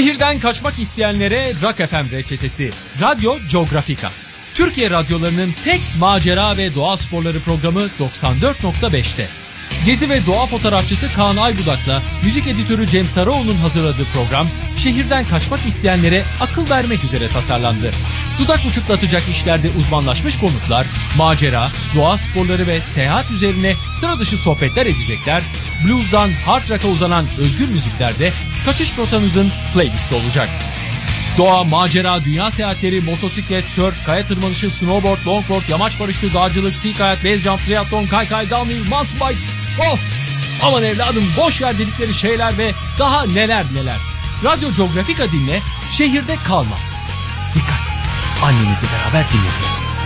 Şehirden kaçmak isteyenlere Rock FM reçetesi. Radyo Geografika. Türkiye radyolarının tek macera ve doğa sporları programı 94.5'te. Gezi ve doğa fotoğrafçısı Kaan Aybudak'la müzik editörü Cem Sarıoğlu'nun hazırladığı program şehirden kaçmak isteyenlere akıl vermek üzere tasarlandı. Dudak uçuklatacak işlerde uzmanlaşmış konuklar, macera, doğa sporları ve seyahat üzerine sıra dışı sohbetler edecekler. Blues'dan hard rock'a uzanan özgür müziklerde kaçış rotanızın playlisti olacak. Doğa, macera, dünya seyahatleri, motosiklet, surf, kaya tırmanışı, snowboard, longboard, yamaç paraşütü, dağcılık, sea kayak, base jump, triathlon, kaykay, downhill, mountain bike. Of! Aman evladım boş ver dedikleri şeyler ve daha neler neler. Radyo Geografika dinle, şehirde kalma. Dikkat! Annenizle beraber dinlediniz.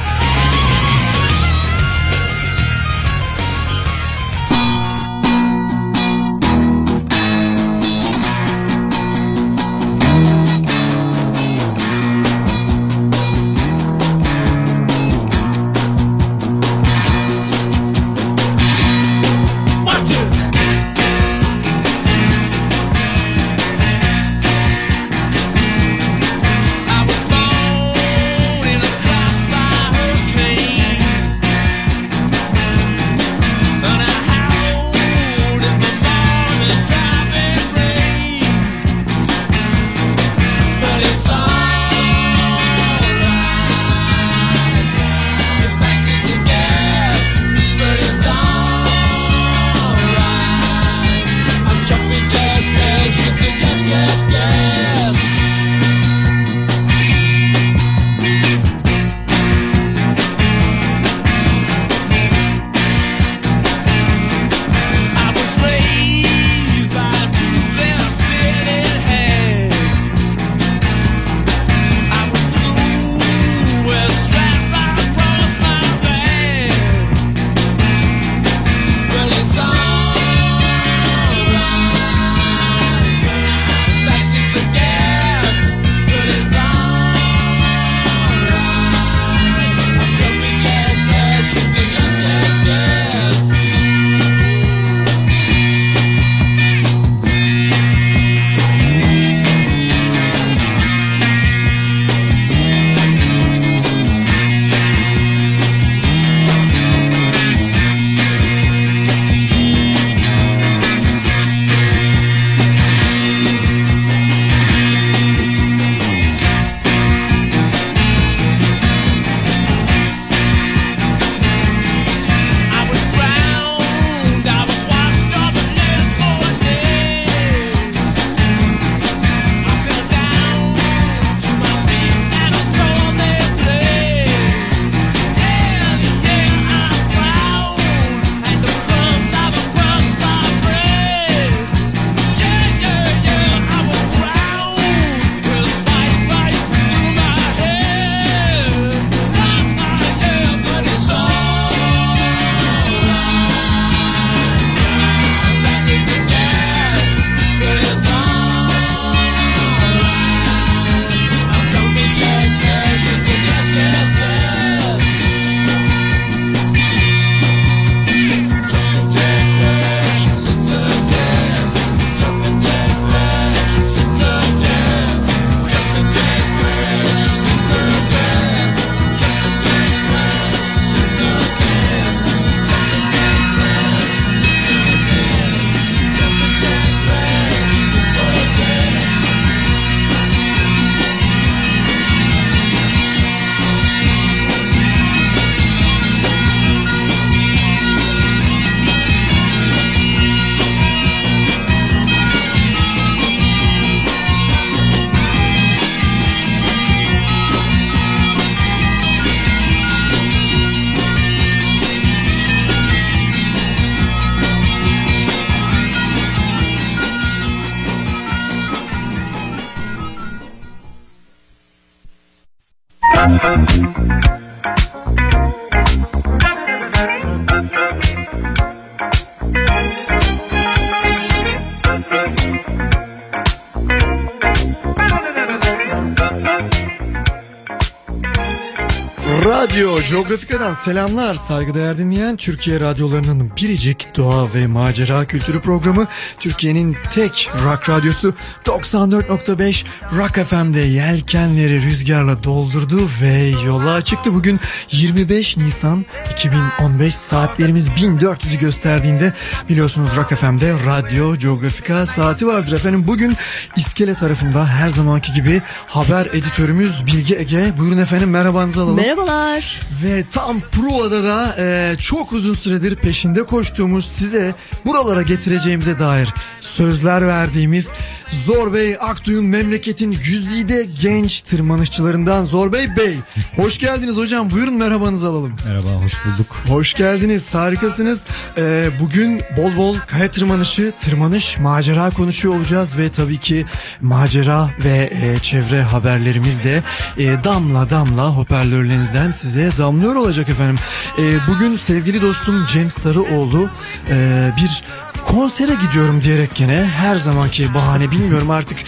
Geografika'dan selamlar. Saygıdeğer dinleyen Türkiye radyolarının biricik doğa ve macera kültürü programı Türkiye'nin tek rock radyosu 94.5 Rock FM'de yelkenleri rüzgarla doldurdu ve yola çıktı. Bugün 25 Nisan 2015 saatlerimiz 1400'ü gösterdiğinde biliyorsunuz Rock FM'de Radyo Geografika saati vardır efendim. Bugün iskele tarafında her zamanki gibi haber editörümüz Bilge Ege. Buyurun efendim merhabanızı alalım. Merhabalar. Ve tam Prova'da da e, çok uzun süredir peşinde koştuğumuz size buralara getireceğimize dair sözler verdiğimiz Zor Bey Akduy'un memleketin güzide genç tırmanışçılarından Zor Bey Bey. Hoş geldiniz hocam buyurun merhabanızı alalım. Merhaba, hoş bulduk. Hoş geldiniz harikasınız. E, bugün bol bol kaya tırmanışı, tırmanış, macera konuşuyor olacağız ve tabii ki macera ve e, çevre haberlerimiz de e, damla damla hoparlörlerinizden size damlıyor olacak efendim. E, bugün sevgili dostum Cem Sarıoğlu e, bir konsere gidiyorum diyerek gene her zamanki bahane bilmiyorum artık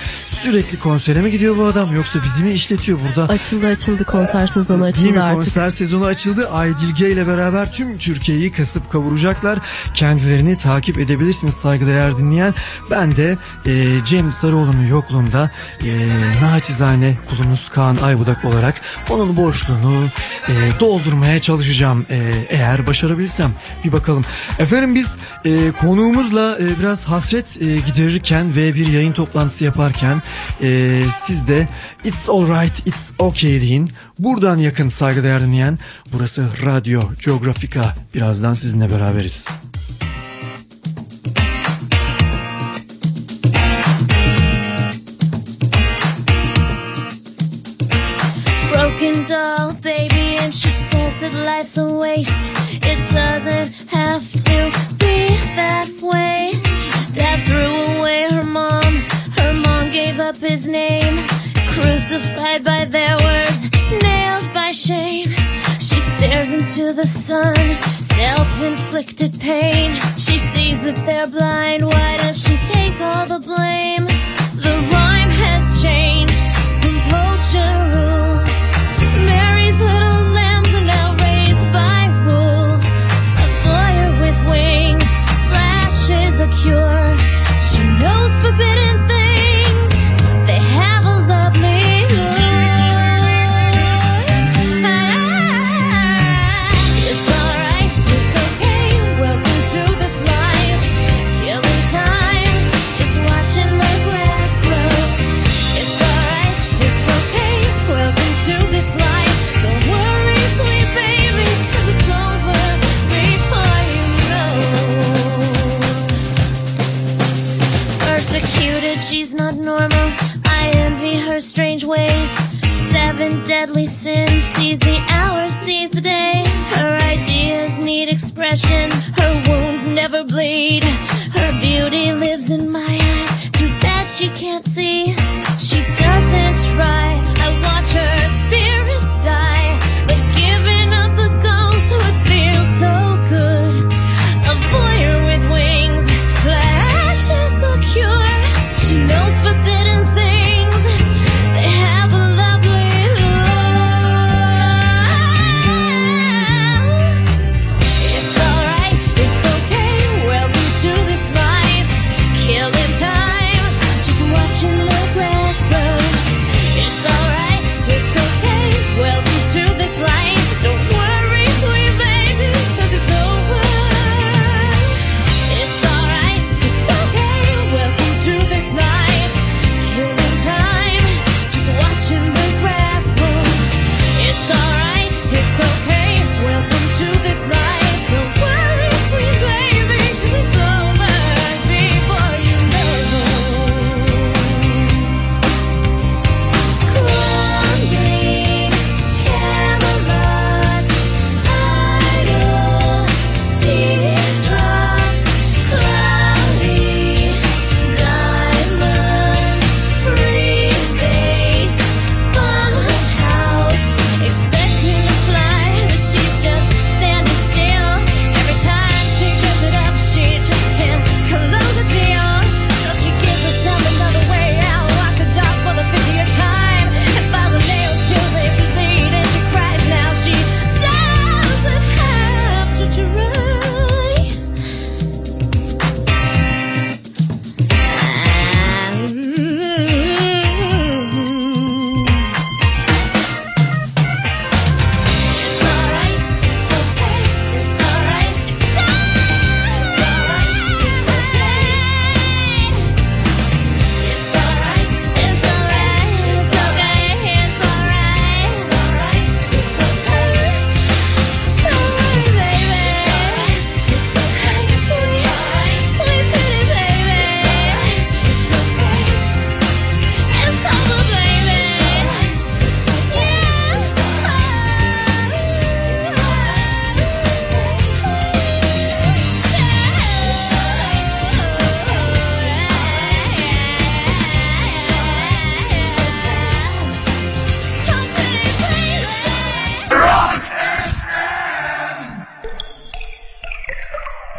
sürekli konsere mi gidiyor bu adam yoksa bizi mi işletiyor burada? Açıldı açıldı konser sezonu Değil açıldı mi? artık. Konser sezonu açıldı. Aydilge ile beraber tüm Türkiye'yi kasıp kavuracaklar. Kendilerini takip edebilirsiniz saygıdeğer dinleyen. Ben de e, Cem Sarıoğlu'nun yokluğunda e, naçizane kulunuz Kaan Aybudak olarak onun boşluğunu e, doldurmaya çalışacağım. E, eğer başarabilirsem bir bakalım. Efendim biz e, konuğumuzla e, biraz hasret e, giderirken ve bir yayın toplantısı yaparken e, siz de It's alright, it's okay deyin. Buradan yakın saygıdeğer dinleyen burası Radyo Geografika. Birazdan sizinle beraberiz. broken doll, baby, and she says that life's a waste. It doesn't have to be that way. Up his name. Crucified by their words, nailed by shame. She stares into the sun, self inflicted pain. She sees that they're blind, why does she take all the blame? The rhyme has changed, compulsion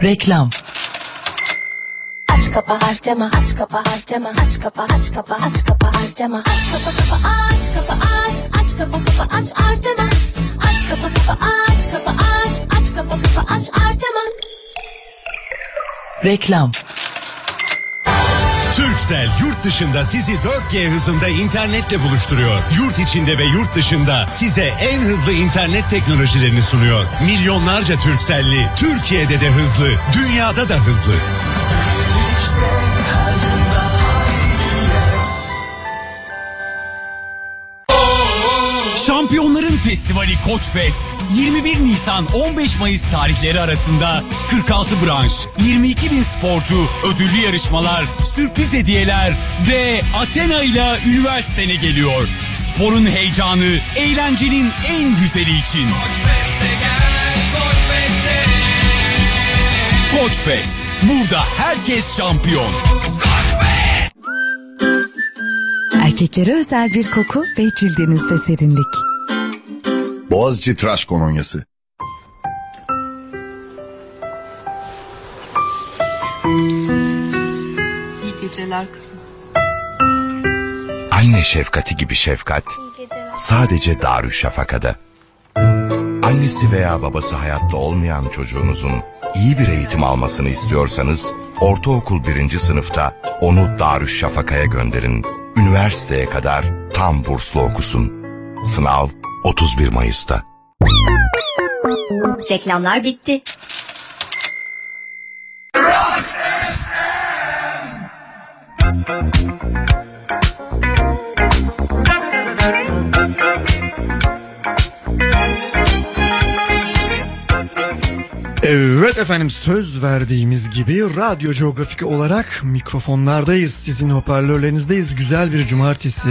Reklam Aç kapa Artema aç kapa Artema aç kapa aç kapa aç kapa Artema aç kapa kapa aç kapa aç aç kapa kapa aç Artema aç kapa kapa aç kapa aç aç kapa kapa aç Artema Reklam Turkcell yurt dışında sizi 4G hızında internetle buluşturuyor. Yurt içinde ve yurt dışında size en hızlı internet teknolojilerini sunuyor. Milyonlarca Turkcell'li Türkiye'de de hızlı, dünyada da hızlı. Şampiyonların Festivali Koçfest 21 Nisan 15 Mayıs tarihleri arasında 46 branş, 22 bin sporcu, ödüllü yarışmalar, sürpriz hediyeler ve Athena ile üniversitene geliyor. Sporun heyecanı, eğlencenin en güzeli için. Koçfest. Burada herkes şampiyon. Erkeklere özel bir koku ve cildinizde serinlik. Boğaziçi Tıraş Kolonyası. İyi geceler kızım. Anne şefkati gibi şefkat sadece Darüşşafaka'da. Annesi veya babası hayatta olmayan çocuğunuzun iyi bir eğitim almasını istiyorsanız ortaokul birinci sınıfta onu Darüşşafaka'ya gönderin. Üniversiteye kadar tam burslu okusun. Sınav 31 Mayıs'ta. Reklamlar bitti. Evet efendim söz verdiğimiz gibi Radyo Geografik olarak mikrofonlardayız. Sizin hoparlörlerinizdeyiz. Güzel bir cumartesi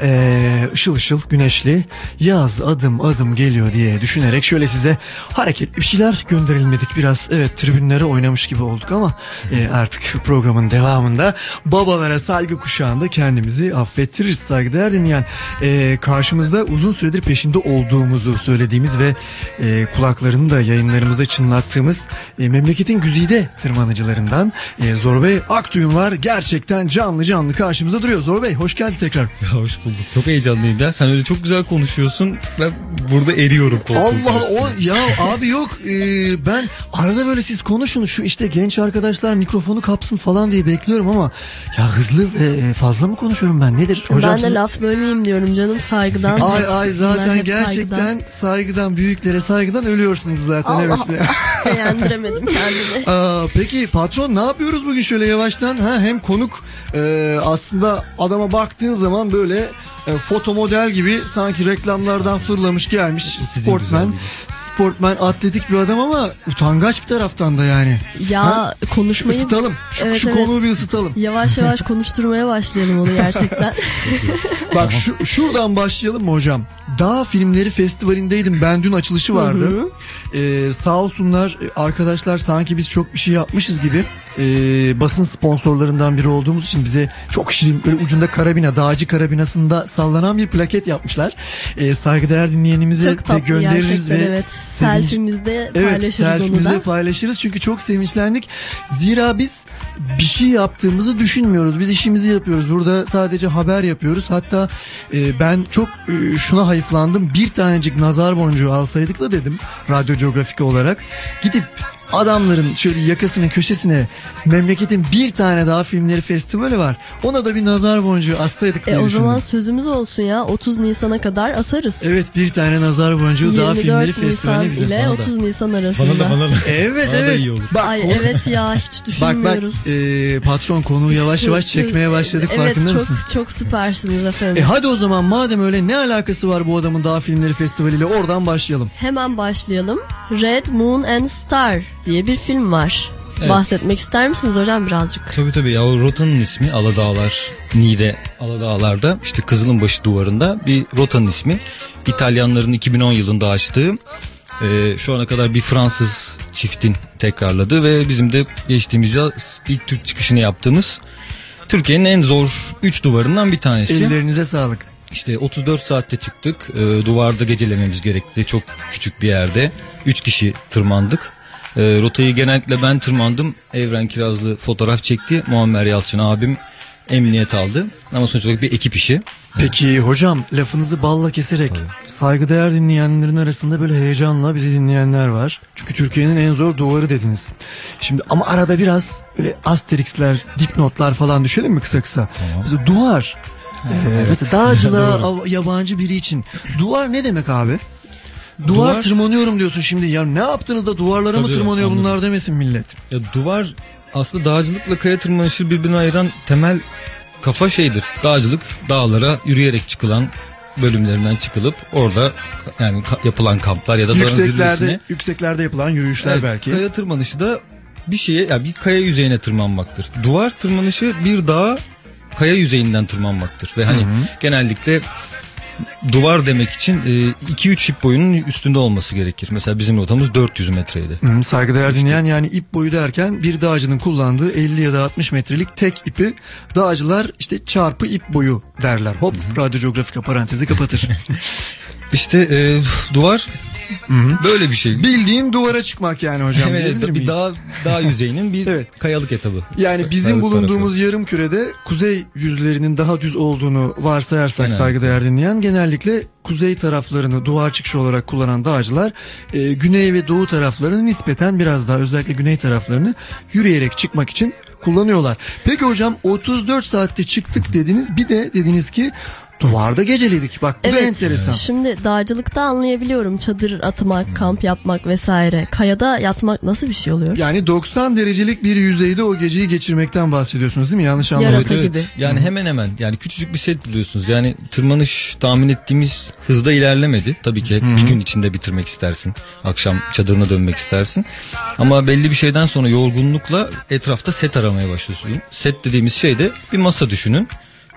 ee, ışıl ışıl güneşli yaz adım adım geliyor diye düşünerek şöyle size hareketli bir şeyler gönderilmedik. Biraz evet tribünlere oynamış gibi olduk ama e, artık programın devamında babalara saygı kuşağında kendimizi affettiririz saygıdeğer dinleyen. E, karşımızda uzun süredir peşinde olduğumuzu söylediğimiz ve e, kulaklarını da yayınlarımızda çınlattığımız e, memleketin güzide tırmanıcılarından e, Zor Bey Akduyun var. Gerçekten canlı canlı karşımızda duruyor. Zor Bey hoş geldin tekrar. Ya hoş bulduk. Çok heyecanlıyım ya. Sen öyle çok güzel konuşuyorsun. Ben burada eriyorum. Allah o ya abi yok Ee, ben arada böyle siz konuşun şu işte genç arkadaşlar mikrofonu kapsın falan diye bekliyorum ama ya hızlı ve fazla mı konuşuyorum ben nedir hocam ben de siz- laf bölmeyeyim diyorum canım saygıdan. Ay ay zaten gerçekten saygıdan. saygıdan. büyüklere saygıdan ölüyorsunuz zaten Allah evet. Beğendiremedim kendimi. Aa, peki patron ne yapıyoruz bugün şöyle yavaştan? Ha hem konuk e, aslında adama baktığın zaman böyle e, foto model gibi sanki reklamlardan fırlamış gelmiş sportman. Sportman atletik bir adam ama utangaç bir taraftan da yani. Ya Ha? konuşmayı... Isıtalım. Şu, Evet, şu evet. konuyu bir ısıtalım. Yavaş yavaş konuşturmaya başlayalım onu gerçekten. Bak şu, şuradan başlayalım mı hocam? Dağ Filmleri Festivali'ndeydim. Ben dün açılışı vardı. Ee, sağ olsunlar e, arkadaşlar sanki biz çok bir şey yapmışız gibi e, basın sponsorlarından biri olduğumuz için bize çok şirin böyle ucunda karabina dağcı karabinasında sallanan bir plaket yapmışlar. E, saygıdeğer dinleyenimize Çok de göndeririz ve evet. sevinç- Selfie'mizde Evet, paylaşırız onu selfie'mizde da. paylaşırız çünkü çok sevinçlendik. Zira biz bir şey yaptığımızı düşünmüyoruz. Biz işimizi yapıyoruz. Burada sadece haber yapıyoruz. Hatta e, ben çok e, şuna hayıflandım. Bir tanecik nazar boncuğu alsaydık da dedim radyo coğrafik olarak. Gidip adamların şöyle yakasının köşesine memleketin bir tane daha filmleri festivali var. Ona da bir nazar boncuğu assaydık diye E o düşündüm. zaman sözümüz olsun ya 30 Nisan'a kadar asarız. Evet bir tane nazar boncuğu daha 24 filmleri Nisan festivali bize. ile Bana da. 30 Nisan arasında. Bana da bana da. Evet Bana da evet. iyi olur. Bak, Ay konu- evet ya hiç Bak düşünmüyoruz. bak e, patron konuyu yavaş yavaş çekmeye başladık evet, farkında çok, mısın? çok süpersiniz efendim. E hadi o zaman madem öyle ne alakası var bu adamın Dağ Filmleri Festivali ile oradan başlayalım. Hemen başlayalım. Red Moon and Star diye bir film var. Evet. Bahsetmek ister misiniz hocam birazcık? Tabii tabii ya o rotanın ismi Aladağlar, Niğde Aladağlar'da işte Kızılınbaşı duvarında bir rotanın ismi. İtalyanların 2010 yılında açtığı e, şu ana kadar bir Fransız çiftin tekrarladığı ve bizim de geçtiğimiz yıl ilk Türk çıkışını yaptığımız Türkiye'nin en zor 3 duvarından bir tanesi. Ellerinize sağlık. İşte 34 saatte çıktık. Ee, duvarda gecelememiz gerekti. Çok küçük bir yerde. 3 kişi tırmandık. E, rotayı genellikle ben tırmandım. Evren Kirazlı fotoğraf çekti. Muammer Yalçın abim emniyet aldı. Ama sonuç olarak bir ekip işi. Peki hocam lafınızı balla keserek saygıdeğer dinleyenlerin arasında böyle heyecanla bizi dinleyenler var. Çünkü Türkiye'nin en zor duvarı dediniz. Şimdi ama arada biraz böyle asterixler, dipnotlar falan düşelim mi kısa kısa? Mesela duvar. Ee, Mesela dağcılığa yabancı biri için duvar ne demek abi? Duvar, Duvar- tırmanıyorum diyorsun şimdi. Ya ne yaptınız da duvarlara mı tırmanıyor anladım. bunlar demesin millet. Ya duvar aslında dağcılıkla kaya tırmanışı birbirine ayıran temel kafa şeydir. Dağcılık dağlara yürüyerek çıkılan bölümlerinden çıkılıp orada yani yapılan kamplar ya da dağın zirvesine. yükseklerde yapılan yürüyüşler Evet, belki. Kaya tırmanışı da bir şeye ya bir kaya yüzeyine tırmanmaktır. Duvar tırmanışı bir dağa kaya yüzeyinden tırmanmaktır ve hani genellikle duvar demek için 2-3 ip boyunun üstünde olması gerekir. Mesela bizim rotamız 400 metreydi. Hmm, saygıdeğer dinleyen yani ip boyu derken bir dağcının kullandığı 50 ya da 60 metrelik tek ipi dağcılar işte çarpı ip boyu derler. Hop radyo coğrafika parantezi kapatır. İşte e, duvar böyle bir şey. Bildiğin duvara çıkmak yani hocam Evet, bir miyiz? dağ, dağ yüzeyinin bir Evet. kayalık etabı. Yani bizim Kayalık bulunduğumuz yarım kürede kuzey yüzlerinin daha düz olduğunu varsayarsak Genellikle. saygıdeğer dinleyen genellikle kuzey taraflarını duvar çıkışı olarak kullanan dağcılar e, güney ve doğu taraflarını nispeten biraz daha özellikle güney taraflarını yürüyerek çıkmak için kullanıyorlar. Peki hocam 34 saatte çıktık dediniz bir de dediniz ki duvarda geceledik. Bak bu da enteresan. Şimdi dağcılıkta anlayabiliyorum çadır atmak, kamp yapmak vesaire. Kayada yatmak nasıl bir şey oluyor? Yani 90 derecelik bir yüzeyde o geceyi geçirmekten bahsediyorsunuz değil mi? Yanlış anlamadım. Yarasa gibi. Yani hemen hemen yani küçücük bir set buluyorsunuz. Yani tırmanış tahmin ettiğimiz hızda ilerlemedi. Tabii ki bir gün içinde bitirmek istersin. Akşam çadırına dönmek istersin. Ama belli bir şeyden sonra yorgunlukla etrafta set aramaya başlıyorsun. Set dediğimiz şey de bir masa düşünün.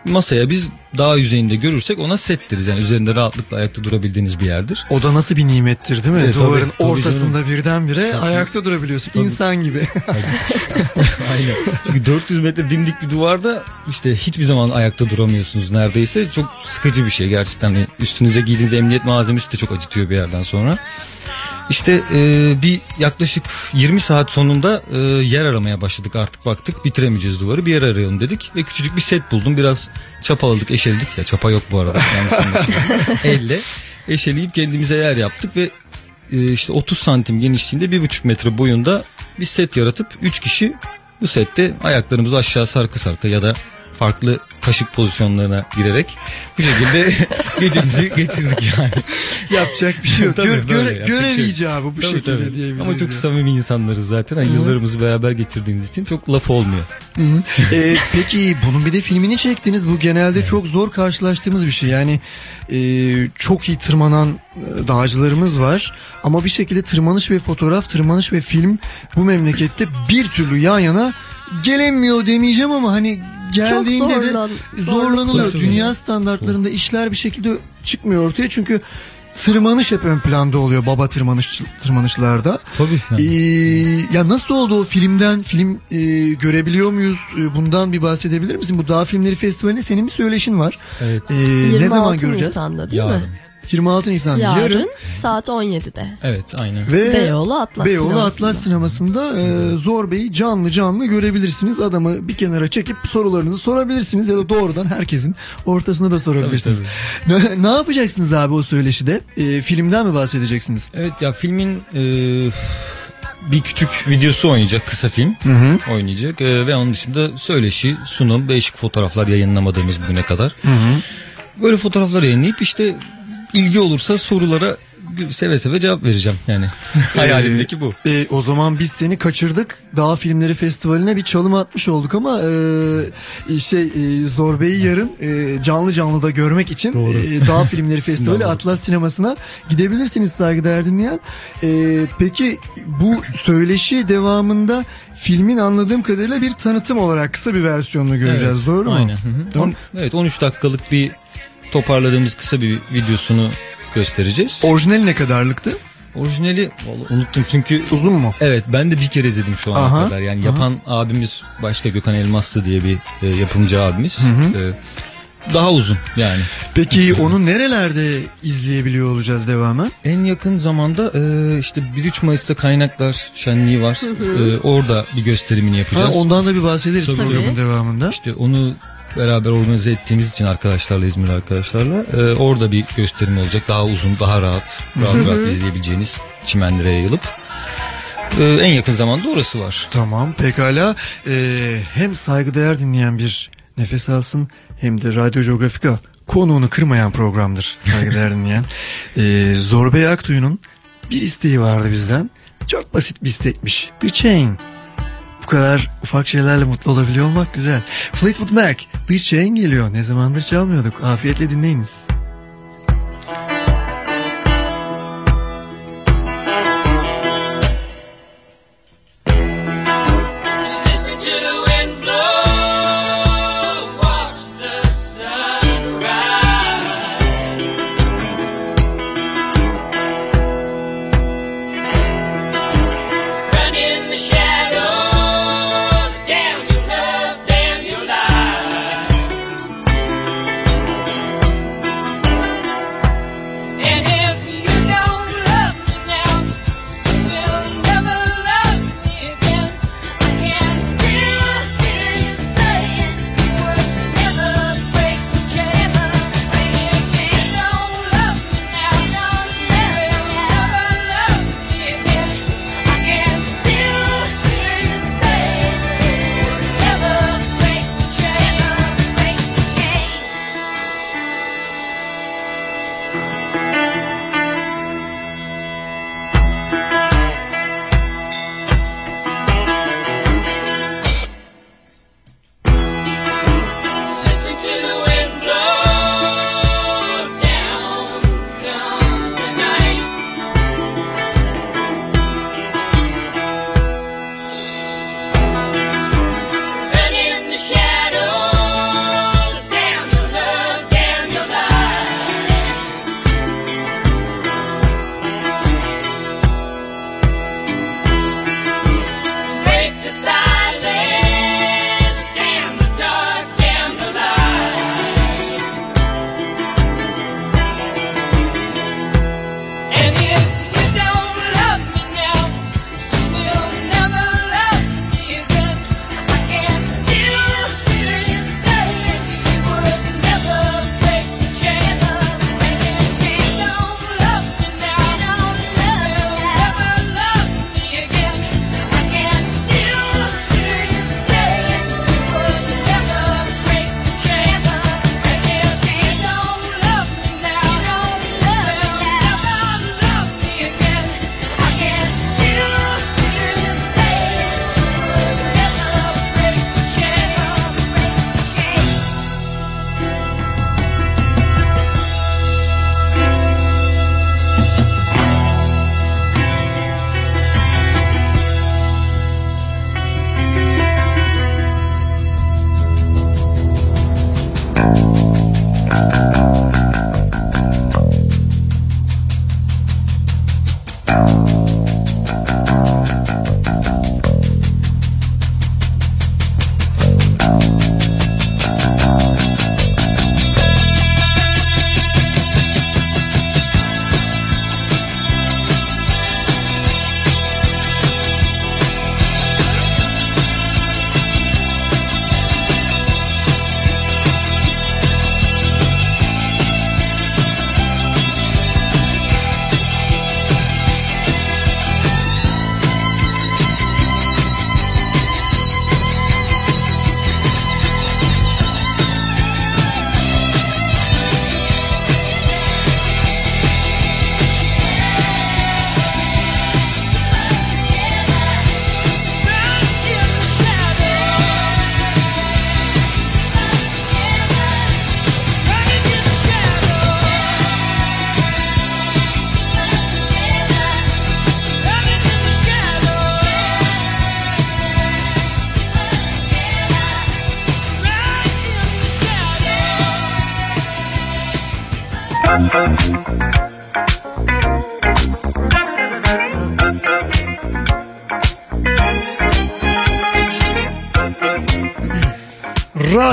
Masaya biz dağ yüzeyinde görürsek ona set deriz. Yani üzerinde rahatlıkla ayakta durabildiğiniz bir yerdir. O da nasıl bir nimettir değil mi? Evet, Duvarın tabii, tabii ortasında birdenbire ayakta durabiliyorsun. İnsan gibi. Aynen. Çünkü 400 metre dimdik bir duvarda işte hiçbir zaman ayakta duramıyorsunuz neredeyse. Çok sıkıcı bir şey gerçekten. Hani üstünüze giydiğiniz emniyet malzemesi de çok acıtıyor bir yerden sonra. İşte e, bir yaklaşık 20 saat sonunda e, yer aramaya başladık artık baktık. Bitiremeyeceğiz duvarı bir yer arayalım dedik ve küçücük bir set buldum. Biraz çapaladık eşeledik ya çapa yok bu arada. Elle eşeleyip kendimize yer yaptık ve e, işte 30 santim genişliğinde bir buçuk metre boyunda bir set yaratıp 3 kişi bu sette ayaklarımızı aşağı sarkı sarkı ya da farklı kaşık pozisyonlarına girerek bu şekilde gecemizi geçirdik yani. Yapacak bir şey yok. Tabii, Gö- böyle, göre- bir görev şey yok. icabı bu Tabii, şekilde tabii. diyebiliriz. Ama çok samimi insanlarız zaten. Hani yıllarımızı beraber geçirdiğimiz için çok laf olmuyor. Hı hı. Ee, peki bunun bir de filmini çektiniz. Bu genelde çok zor karşılaştığımız bir şey. Yani e, çok iyi tırmanan e, dağcılarımız var. Ama bir şekilde tırmanış ve fotoğraf, tırmanış ve film bu memlekette bir türlü yan yana gelemiyor demeyeceğim ama hani geldiğinde zorlan- de zorlanılıyor. Dünya standartlarında işler bir şekilde çıkmıyor ortaya. Çünkü tırmanış hep ön planda oluyor baba tırmanış tırmanışlarda. Tabii. Ee, ya nasıl oldu o filmden film e, görebiliyor muyuz? E, bundan bir bahsedebilir misin? Bu Dağ Filmleri Festivali'nde senin bir söyleşin var. Evet. Ee, 26 ne zaman göreceğiz? Nisan'da değil Yarın. mi? 26 Nisan Yarın, yarın, saat 17'de. Evet aynen. ve Beyoğlu Atlas Beyoğlu sinemasında. Atlas sinemasında e, Zor Bey'i canlı canlı görebilirsiniz. Adamı bir kenara çekip sorularınızı sorabilirsiniz ya da doğrudan herkesin ortasına da sorabilirsiniz. Ne, ne yapacaksınız abi o söyleşide? E, filmden mi bahsedeceksiniz? Evet ya filmin e, bir küçük videosu oynayacak kısa film oynayacak E, ve onun dışında söyleşi, sunum, değişik fotoğraflar yayınlamadığımız bugüne kadar. Böyle fotoğraflar yayınlayıp işte ilgi olursa sorulara seve seve cevap vereceğim yani. Hayalimdeki bu. E, o zaman biz seni kaçırdık. Dağ Filmleri Festivali'ne bir çalım atmış olduk ama e, şey e, Zor Bey'i yarın e, canlı canlı da görmek için e, Dağ Filmleri Festivali Doğru. Atlas Sineması'na gidebilirsiniz saygıdeğer dinleyen. E, peki bu söyleşi devamında filmin anladığım kadarıyla bir tanıtım olarak kısa bir versiyonunu göreceğiz Evet, doğru mu? Aynen. Hı hı. Tamam. Evet 13 dakikalık bir toparladığımız kısa bir videosunu göstereceğiz. Orijinali ne kadarlıktı? Orijinali unuttum çünkü. Uzun mu? Evet ben de bir kere izledim şu ana aha, kadar. Yani aha. yapan abimiz başka Gökhan Elmaslı diye bir e, yapımcı abimiz. Hı hı. E, daha uzun yani. Peki Hiç onu öyle. nerelerde izleyebiliyor olacağız devamı? En yakın zamanda e, işte 1-3 Mayıs'ta Kaynaklar Şenliği var. E, orada bir gösterimini yapacağız. Ha, ondan da bir bahsederiz tabii. programın devamında. İşte onu beraber organize ettiğimiz için arkadaşlarla İzmir arkadaşlarla e, orada bir gösterim olacak. Daha uzun, daha rahat, rahat rahat izleyebileceğiniz çimenlere yayılıp. Ee, en yakın zamanda orası var. Tamam pekala. Ee, hem saygıdeğer dinleyen bir nefes alsın hem de Radyo Geografika konuğunu kırmayan programdır saygıdeğer dinleyen. Ee, Zorbey Aktuy'un bir isteği vardı bizden. Çok basit bir istekmiş. The Chain bu kadar ufak şeylerle mutlu olabiliyor olmak güzel. Fleetwood Mac, bir şeyin geliyor. Ne zamandır çalmıyorduk. Afiyetle dinleyiniz.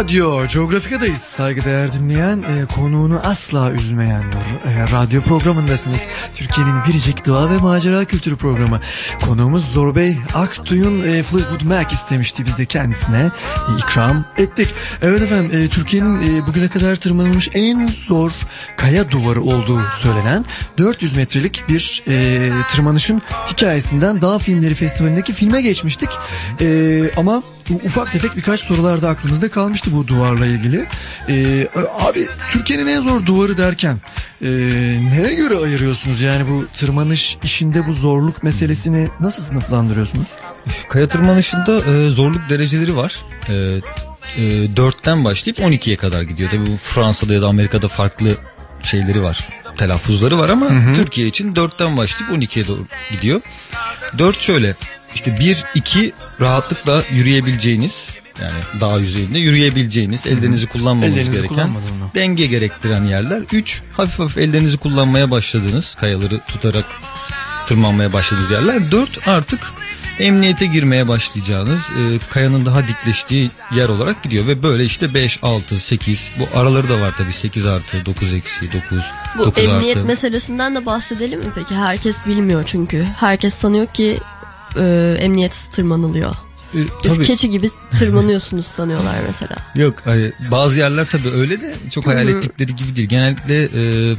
Radyo Coğrafika'dayız saygıdeğer dinleyen e, konuğunu asla üzmeyen e, radyo programındasınız. Türkiye'nin biricik doğa ve macera kültürü programı. Konuğumuz Zorbey Aktuy'un e, Fleetwood Mac istemişti biz de kendisine e, ikram ettik. Evet efendim e, Türkiye'nin e, bugüne kadar tırmanılmış en zor kaya duvarı olduğu söylenen 400 metrelik bir e, tırmanışın hikayesinden Dağ Filmleri Festivali'ndeki filme geçmiştik. E, ama ufak tefek birkaç sorular da aklımızda kalmıştı bu duvarla ilgili. Ee, abi Türkiye'nin en zor duvarı derken e, neye göre ayırıyorsunuz? Yani bu tırmanış işinde bu zorluk meselesini nasıl sınıflandırıyorsunuz? Kaya tırmanışında e, zorluk dereceleri var. E, e, 4'ten başlayıp 12'ye kadar gidiyor. Tabii bu Fransa'da ya da Amerika'da farklı şeyleri var. Telaffuzları var ama Türkiye için 4'ten başlayıp 12'ye doğru gidiyor. 4 şöyle işte 1 2 rahatlıkla yürüyebileceğiniz yani dağ yüzeyinde yürüyebileceğiniz, ellerinizi kullanmamanız Ellerinizi gereken denge gerektiren yerler. 3 hafif hafif ellerinizi kullanmaya başladığınız, kayaları tutarak tırmanmaya başladığınız yerler. 4 artık emniyete girmeye başlayacağınız e, kayanın daha dikleştiği yer olarak gidiyor ve böyle işte 5 6 8 bu araları da var tabii 8 artı 9 eksi 9 Bu 9 emniyet artı. meselesinden de bahsedelim mi peki? Herkes bilmiyor çünkü. Herkes sanıyor ki e, emniyetsiz tırmanılıyor. E, Biz tabii. keçi gibi tırmanıyorsunuz sanıyorlar mesela. Yok hani bazı yerler tabii öyle de çok hayal ettikleri gibi değil. Genellikle e,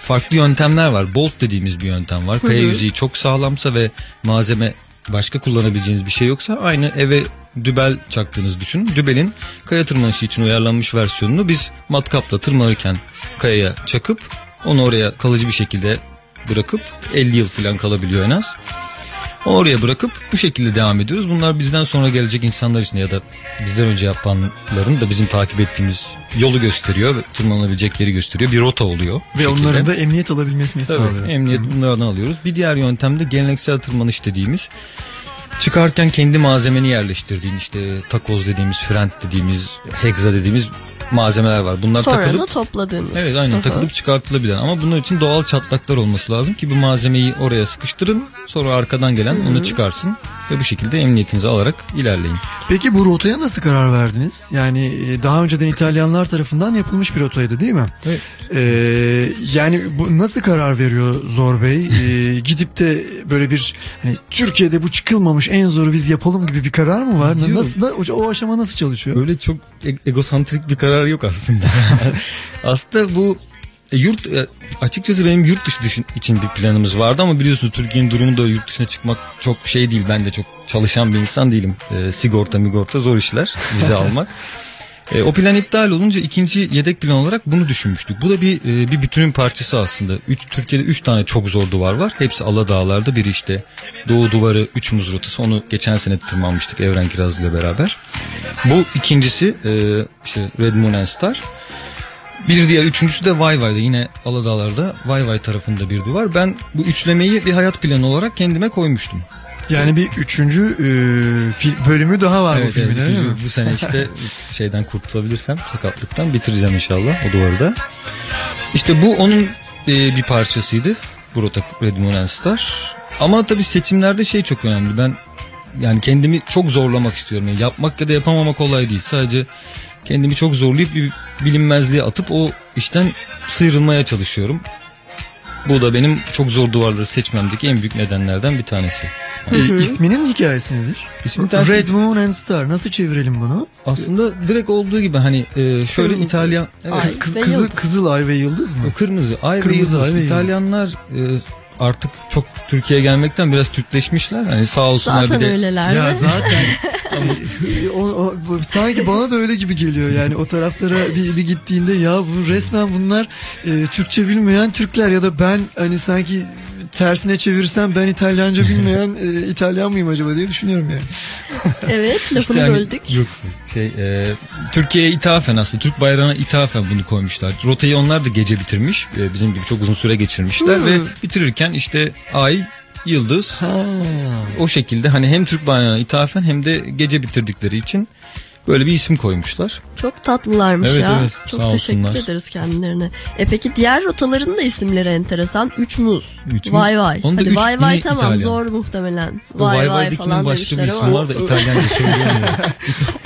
farklı yöntemler var. Bolt dediğimiz bir yöntem var. Kaya yüzeyi çok sağlamsa ve malzeme başka kullanabileceğiniz bir şey yoksa aynı eve dübel çaktığınızı düşünün. Dübelin kaya tırmanışı için uyarlanmış versiyonunu biz matkapla tırmanırken kayaya çakıp onu oraya kalıcı bir şekilde bırakıp 50 yıl falan kalabiliyor en az. Oraya bırakıp bu şekilde devam ediyoruz. Bunlar bizden sonra gelecek insanlar için ya da bizden önce yapanların da bizim takip ettiğimiz yolu gösteriyor ve tırmanılabilecek yeri gösteriyor. Bir rota oluyor. Ve şekilde. onların da emniyet alabilmesini Tabii, sağlıyor. emniyet bunlardan alıyoruz. Bir diğer yöntem de geleneksel tırmanış dediğimiz çıkarken kendi malzemeni yerleştirdiğin işte takoz dediğimiz, frent dediğimiz, hegza dediğimiz malzemeler var. Bunlar Sonra takılıp da topladığımız. Evet aynen hı. takılıp çıkartılabilen ama bunlar için doğal çatlaklar olması lazım ki bu malzemeyi oraya sıkıştırın sonra arkadan gelen onu çıkarsın ve bu şekilde emniyetinizi alarak ilerleyin. Peki bu rotaya nasıl karar verdiniz? Yani e, daha önceden İtalyanlar tarafından yapılmış bir rotaydı değil mi? Evet. Ee, yani bu nasıl karar veriyor Zor Bey? Ee, gidip de böyle bir hani Türkiye'de bu çıkılmamış en zoru biz yapalım gibi bir karar mı var? Yok. Nasıl o, o aşama nasıl çalışıyor? Böyle çok e- egosantrik bir karar yok aslında. aslında bu e, yurt e, açıkçası benim yurt dışı dışın- için bir planımız vardı ama biliyorsunuz Türkiye'nin durumu da yurt dışına çıkmak çok şey değil. Ben de çok çalışan bir insan değilim. E, sigorta migorta zor işler vize almak. E, o plan iptal olunca ikinci yedek plan olarak bunu düşünmüştük. Bu da bir e, bir bütünün parçası aslında. Üç, Türkiye'de üç tane çok zor duvar var. Hepsi Aladağlar'da biri işte Doğu Duvarı 3 muz rotası. Onu geçen sene tırmanmıştık Evren Kirazlı ile beraber. Bu ikincisi e, işte Red Moon and Star. Bir diğer üçüncüsü de Vay Vay'da yine Aladağlar'da Vay Vay tarafında bir duvar. Ben bu üçlemeyi bir hayat planı olarak kendime koymuştum. Yani bir üçüncü e, bölümü daha var bu Evet, filmin evet, değil mi? bu, bu sene işte şeyden kurtulabilirsem sakatlıktan bitireceğim inşallah o duvarda. İşte bu onun e, bir parçasıydı. Bu Rota Red Moon and Star. Ama tabii seçimlerde şey çok önemli. Ben yani kendimi çok zorlamak istiyorum. Yani yapmak ya da yapamamak kolay değil. Sadece kendimi çok zorlayıp bir bilinmezliğe atıp o işten sıyrılmaya çalışıyorum. Bu da benim çok zor duvarları seçmemdeki en büyük nedenlerden bir tanesi. E, isminin hikayesi nedir? Tanesi- Red Moon and Star. Nasıl çevirelim bunu? Aslında direkt olduğu gibi hani e, şöyle Kırmızı İtalyan evet, Kız, kız, kızı, Kızıl Ay ve Yıldız mı? o kırmızı ay ve Kırmızı yıldız. ay ve yıldız. İtalyanlar e, artık çok Türkiye'ye gelmekten biraz Türkleşmişler. Hani sağ olsunlar Zaten bir de öyleler. Ya zaten o, o- sanki bana da öyle gibi geliyor yani o taraflara bir, bir gittiğinde ya bu resmen bunlar e, Türkçe bilmeyen Türkler ya da ben hani sanki tersine çevirsem ben İtalyanca bilmeyen e, İtalyan mıyım acaba diye düşünüyorum yani. Evet lafını İşte hani- böldük. Yok şey e, Türkiye'ye ithafen aslında Türk bayrağına ithafen bunu koymuşlar. Rotayı onlar da gece bitirmiş. E, bizim gibi çok uzun süre geçirmişler Hmm. ve bitirirken işte ay yıldız Ha. o şekilde hani hem Türk bayrağına ithafen hem de gece bitirdikleri için Böyle bir isim koymuşlar. Çok tatlılarmış Evet, ya. evet, Çok sağ teşekkür olsunlar. ederiz kendilerine. E peki diğer rotaların da isimleri enteresan. Üç muz. Üç vay vay. Onu da Hadi üç vay vay tamam İtalyan. zor muhtemelen. Bu Vay Vay vay falan başka bir ama. var da İtalyanca söyleyemiyor.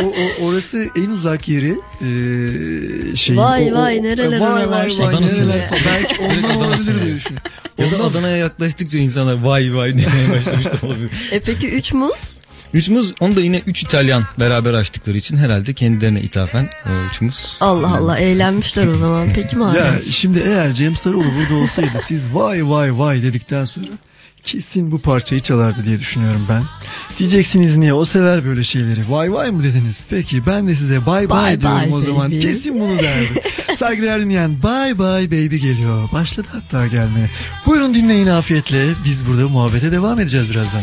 O, o orası en uzak yeri. Ee, şey, Vay o- o- vay, nereler vay oralar vay vay Adana nereler. Belki ondan olabilir diye düşün. Ya da Adana'ya yaklaştıkça insanlar vay vay demeye başlamış da olabilir. E peki üç muz? Üçümüz onu da yine üç İtalyan beraber açtıkları için herhalde kendilerine ithafen o üçümüz. Allah Allah eğlenmişler o zaman. Peki mi abi? Ya şimdi eğer Cem Sarıoğlu burada olsaydı siz vay vay vay dedikten sonra kesin bu parçayı çalardı diye düşünüyorum ben. Diyeceksiniz niye o sever böyle şeyleri. Vay vay mı dediniz? Peki ben de size bye bye, Bye diyorum bye o zaman. baby. Kesin bunu derdi. Saygıdeğer dinleyen bye bye baby geliyor. Başladı hatta gelmeye. Buyurun dinleyin afiyetle. Biz burada muhabbete devam edeceğiz birazdan.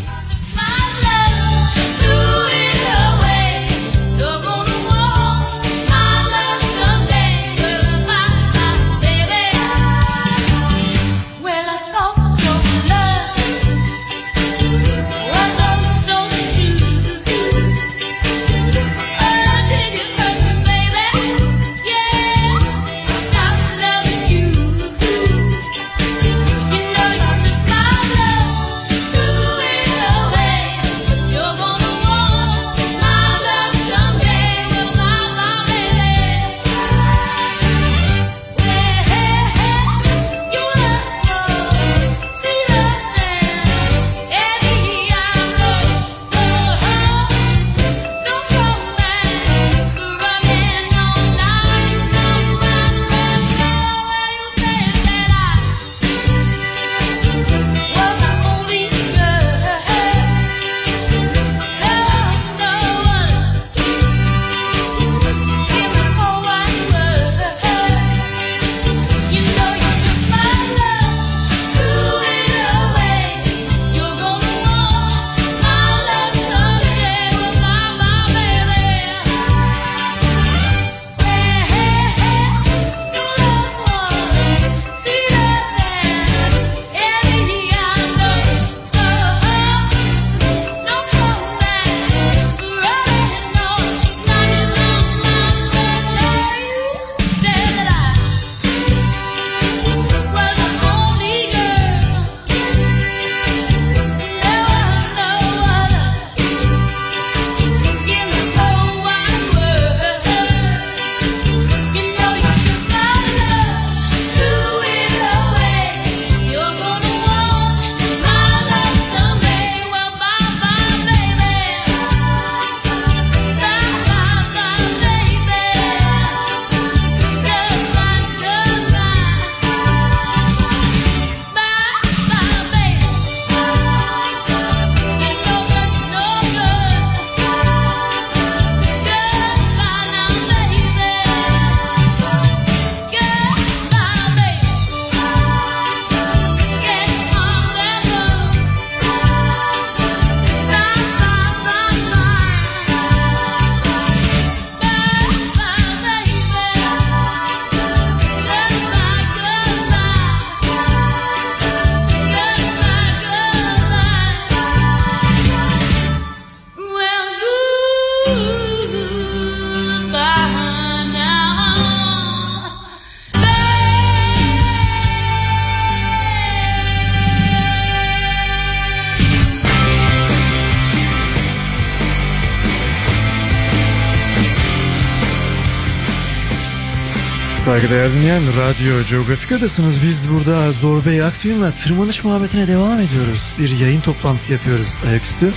Saygıdeğer dinleyen Radyo Geografika'dasınız. Biz burada Zor Bey Akgün'le tırmanış muhabbetine devam ediyoruz. Bir yayın toplantısı yapıyoruz ayaküstü.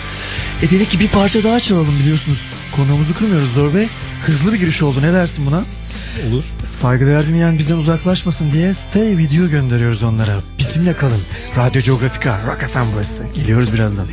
E dedik ki bir parça daha çalalım biliyorsunuz. Konuğumuzu kırmıyoruz Zor Bey. Hızlı bir giriş oldu ne dersin buna? Olur. Saygıdeğer dinleyen bizden uzaklaşmasın diye stay video gönderiyoruz onlara. Bizimle kalın. Radyo Geografika, Rock FM burası. Geliyoruz birazdan.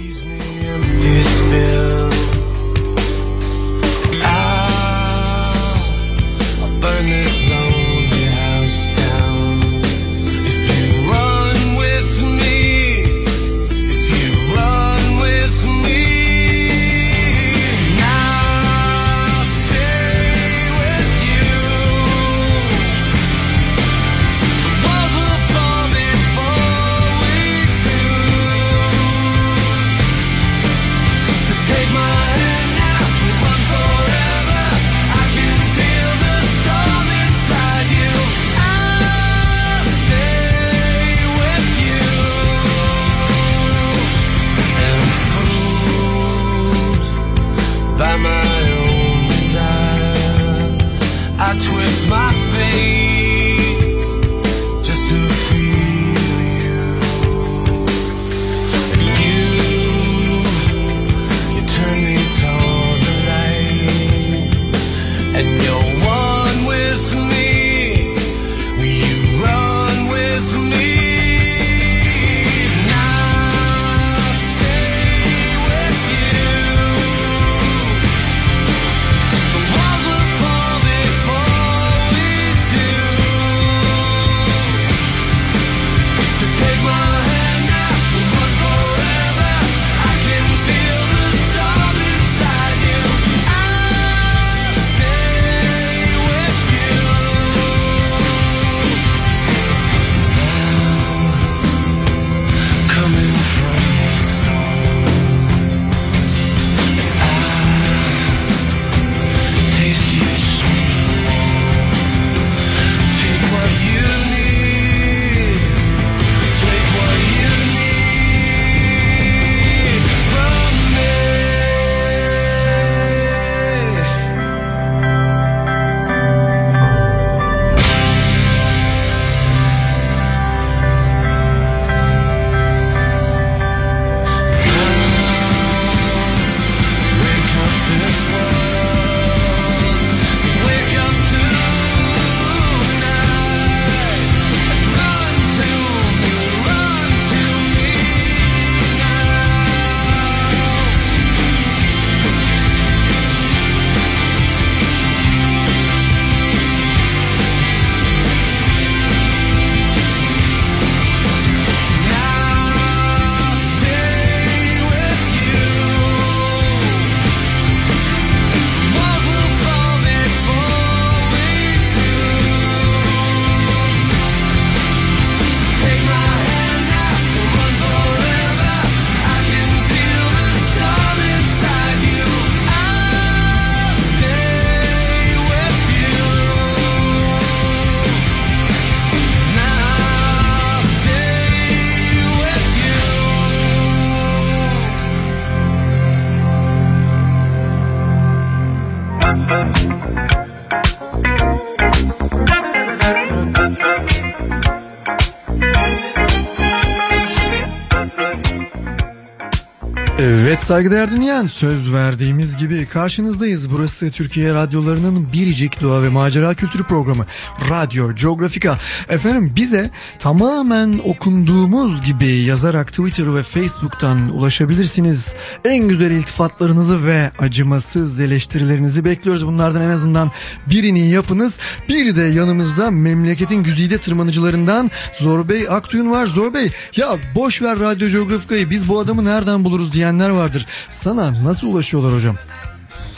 Evet saygıdeğer dinleyen söz verdiğimiz gibi karşınızdayız. Burası Türkiye radyolarının biricik doğa ve macera kültürü programı Radyo Geografika. Efendim bize tamamen okunduğumuz gibi yazarak Twitter ve Facebook'tan ulaşabilirsiniz. En güzel iltifatlarınızı ve acımasız eleştirilerinizi bekliyoruz. Bunlardan en azından birini yapınız. Bir de yanımızda memleketin güzide tırmanıcılarından Zor Bey Aktüyün var. Zor Bey ya boş ver Radyo Geografika'yı biz bu adamı nereden buluruz diyenler vardır. Sana nasıl ulaşıyorlar hocam?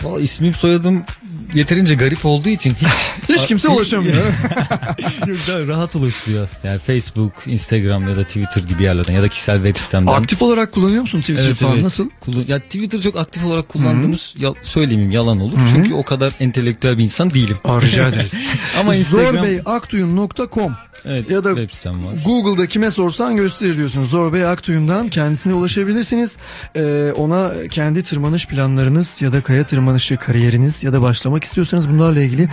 Valla ismim soyadım yeterince garip olduğu için hiç... Hiç kimse ulaşamıyor. Yok, rahat ulaşılıyor aslında. Yani Facebook, Instagram ya da Twitter gibi yerlerden ya da kişisel web sitemden. Aktif olarak kullanıyor musun Twitter Evet, falan evet. nasıl? Kullan- ya Twitter çok aktif olarak kullandığımız ya, söylemeyeyim yalan olur. Çünkü o kadar entelektüel bir insan değilim. Aa, rica ederiz. Ama Instagram Zorbeyaktuyun.com evet, ya da web sitem var. Google'da kime sorsan gösterir diyorsun. Zorbey Aktuyum'dan kendisine ulaşabilirsiniz. Ee, ona kendi tırmanış planlarınız ya da kaya tırmanışı kariyeriniz ya da başlamak istiyorsanız bunlarla ilgili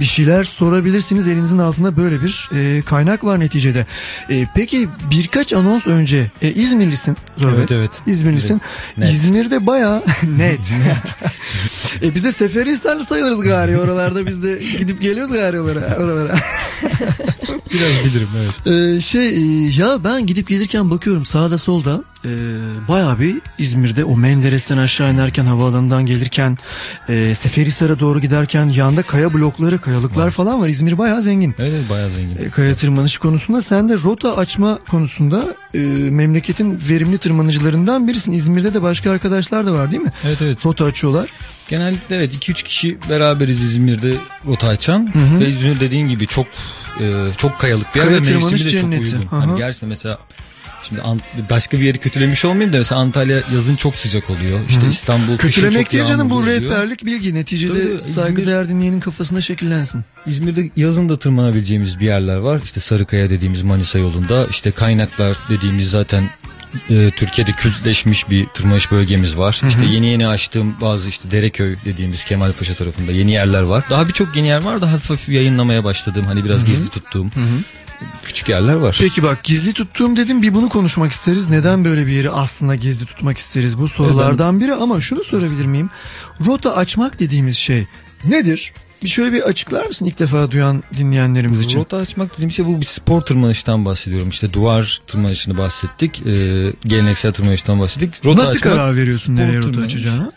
bir şeyler sorabilirsiniz. Elinizin altında böyle bir e, kaynak var neticede. E, peki birkaç anons önce e, İzmirlisin Zorbey. Evet, evet. İzmirlisin. Net. İzmir'de baya net. e, biz de Seferihisarlı sayılırız gari oralarda biz de gidip geliyoruz gari oralara. oralara. Biraz bilirim evet. Ee, şey e, ya ben gidip gelirken bakıyorum sağda solda e, bayağı bir İzmir'de o Menderes'ten aşağı inerken havaalanından gelirken e, Seferihisar'a doğru giderken yanda kaya blokları kayalıklar falan var. İzmir bayağı zengin. Evet, bayağı zengin. E, kaya tırmanışı konusunda sen de rota açma konusunda e, memleketin verimli tırmanıcılarından birisin. İzmir'de de başka arkadaşlar da var değil mi? Evet evet. Rota açıyorlar. Genellikle evet 2-3 kişi beraberiz İzmir'de rota açan hı. ve İzmir dediğin gibi çok e, çok kayalık bir yer Kaya ve mevsimi de çok cenneti. uygun. Hı hı. Hani gerçekten mesela şimdi başka bir yeri kötülemiş olmayayım da mesela Antalya yazın çok sıcak oluyor. İşte Hı. İstanbul Kötülemek çok değil canım bu rehberlik bilgi. Neticede Tabii, İzmir- saygıdeğer dinleyenin kafasına şekillensin. İzmir'de yazın da tırmanabileceğimiz bir yerler var. İşte Sarıkaya dediğimiz Manisa yolunda. işte kaynaklar dediğimiz zaten e, Türkiye'de kültleşmiş bir tırmanış bölgemiz var. İşte yeni yeni açtığım bazı işte Dereköy dediğimiz Kemalpaşa tarafında yeni yerler var. Daha birçok yeni yer var da hafif hafif yayınlamaya başladığım hani biraz gizli tuttuğum küçük yerler var. Peki bak gizli tuttuğum dedim bir bunu konuşmak isteriz. Neden böyle bir yeri aslında gizli tutmak isteriz? Bu sorulardan biri ama şunu sorabilir miyim? Rota açmak dediğimiz şey nedir? Bir şöyle bir açıklar mısın ilk defa duyan dinleyenlerimiz için? Rota açmak dediğim şey bu bir spor tırmanıştan bahsediyorum. İşte duvar tırmanışını bahsettik. E, geleneksel tırmanıştan bahsettik. Rota Nasıl açmak, karar veriyorsun nereye rota tırmanış. açacağına?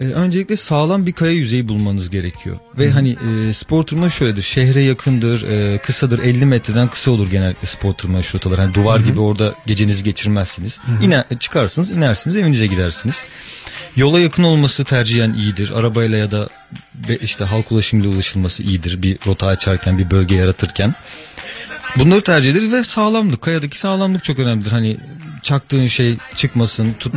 Ee, öncelikle sağlam bir kaya yüzeyi bulmanız gerekiyor. Ve hani e, spor tırmanışı şöyledir. Şehre yakındır, e, kısadır. 50 metreden kısa olur genellikle spor tırmanış rotaları. Hani duvar gibi orada gecenizi geçirmezsiniz. İner, çıkarsınız, inersiniz, evinize gidersiniz. Yola yakın olması tercihen iyidir. Arabayla ya da işte halk ulaşımıyla ulaşılması iyidir. Bir rota açarken, bir bölge yaratırken. Bunları tercih ederiz ve sağlamlık. Kayadaki sağlamlık çok önemlidir. Hani çaktığın şey çıkmasın, tut,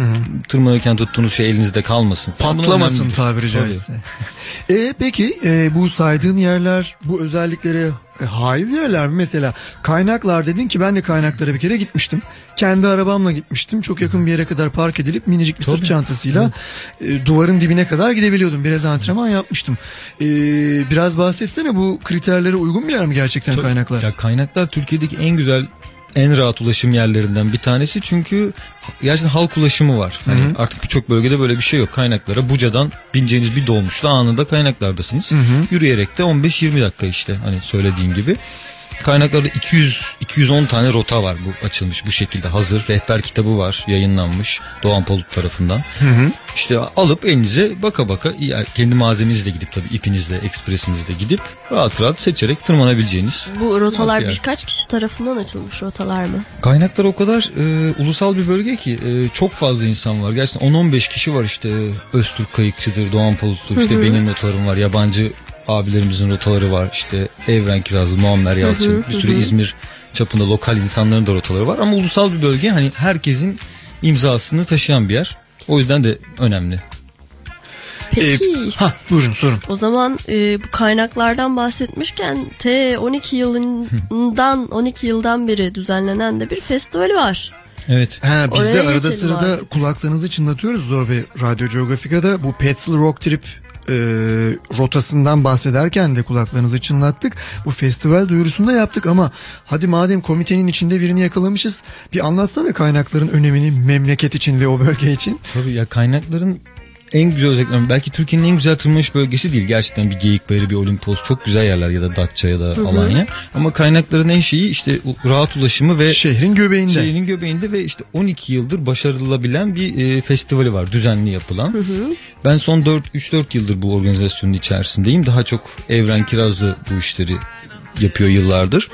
tırmanırken tuttuğunuz şey elinizde kalmasın. falan. Patlamasın tabiri caizse. e, peki e, bu saydığın yerler bu özelliklere e, haiz yerler mi? Mesela kaynaklar dedin ki ben de kaynaklara bir kere gitmiştim. Kendi arabamla gitmiştim. Çok yakın bir yere kadar park edilip minicik bir sırt çantasıyla e, duvarın dibine kadar gidebiliyordum. Biraz antrenman yapmıştım. E, biraz bahsetsene bu kriterlere uygun bir yer mi gerçekten Tabii. kaynaklar? Ya kaynaklar Türkiye'deki en güzel en rahat ulaşım yerlerinden bir tanesi çünkü gerçekten halk ulaşımı var. Hani artık birçok bölgede böyle bir şey yok. Kaynaklara Buca'dan bineceğiniz bir dolmuşla anında kaynaklardasınız. Yürüyerek de 15-20 dakika işte hani söylediğim gibi. Kaynaklarda 200 210 tane rota var bu açılmış bu şekilde hazır. Rehber kitabı var yayınlanmış Doğan Polut tarafından. İşte alıp elinize baka baka yani kendi malzemenizle gidip tabii ipinizle, ekspresinizle gidip rahat rahat seçerek tırmanabileceğiniz Bu rotalar birkaç kişi tarafından açılmış rotalar mı? Kaynaklar o kadar e, ulusal bir bölge ki e, çok fazla insan var. Gerçekten 10-15 kişi var işte e, Öztürk Kayıkçıdır, Doğan Palut'tur, işte benim rotalarım var, yabancı abilerimizin rotaları var. işte Evren Kirazlı, Muammer Yalçın, bir sürü İzmir çapında lokal insanların da rotaları var. Ama ulusal bir bölge hani herkesin imzasını taşıyan bir yer. O yüzden de önemli. Peki Ha buyurun sorun. o zaman e, bu kaynaklardan bahsetmişken T 12 yılından 12 yıldan beri düzenlenen de bir festivali var. Evet. Ha, biz Oraya de arada sırada artık. kulaklarınızı çınlatıyoruz Zor Bey. Radyo Geografika'da bu Petzl Rock Trip e, rotasından bahsederken de kulaklarınızı çınlattık. Bu festival duyurusunu da yaptık ama hadi madem komitenin içinde birini yakalamışız bir anlatsana kaynakların önemini memleket için ve o bölge için. Tabii ya kaynakların en güzel özellikleri belki Türkiye'nin en güzel tırmanış bölgesi değil. Gerçekten bir Geyikbayırı, bir Olimpos çok güzel yerler ya da Datça ya da Hı hı. Alanya. Ama kaynakların en şeyi işte rahat ulaşımı ve şehrin göbeğinde. Şehrin göbeğinde ve işte 12 yıldır başarılabilen bir e, festivali var. Düzenli yapılan. Ben son 4 3-4 yıldır bu organizasyonun içerisindeyim. Daha çok Evren Kirazlı bu işleri yapıyor yıllardır.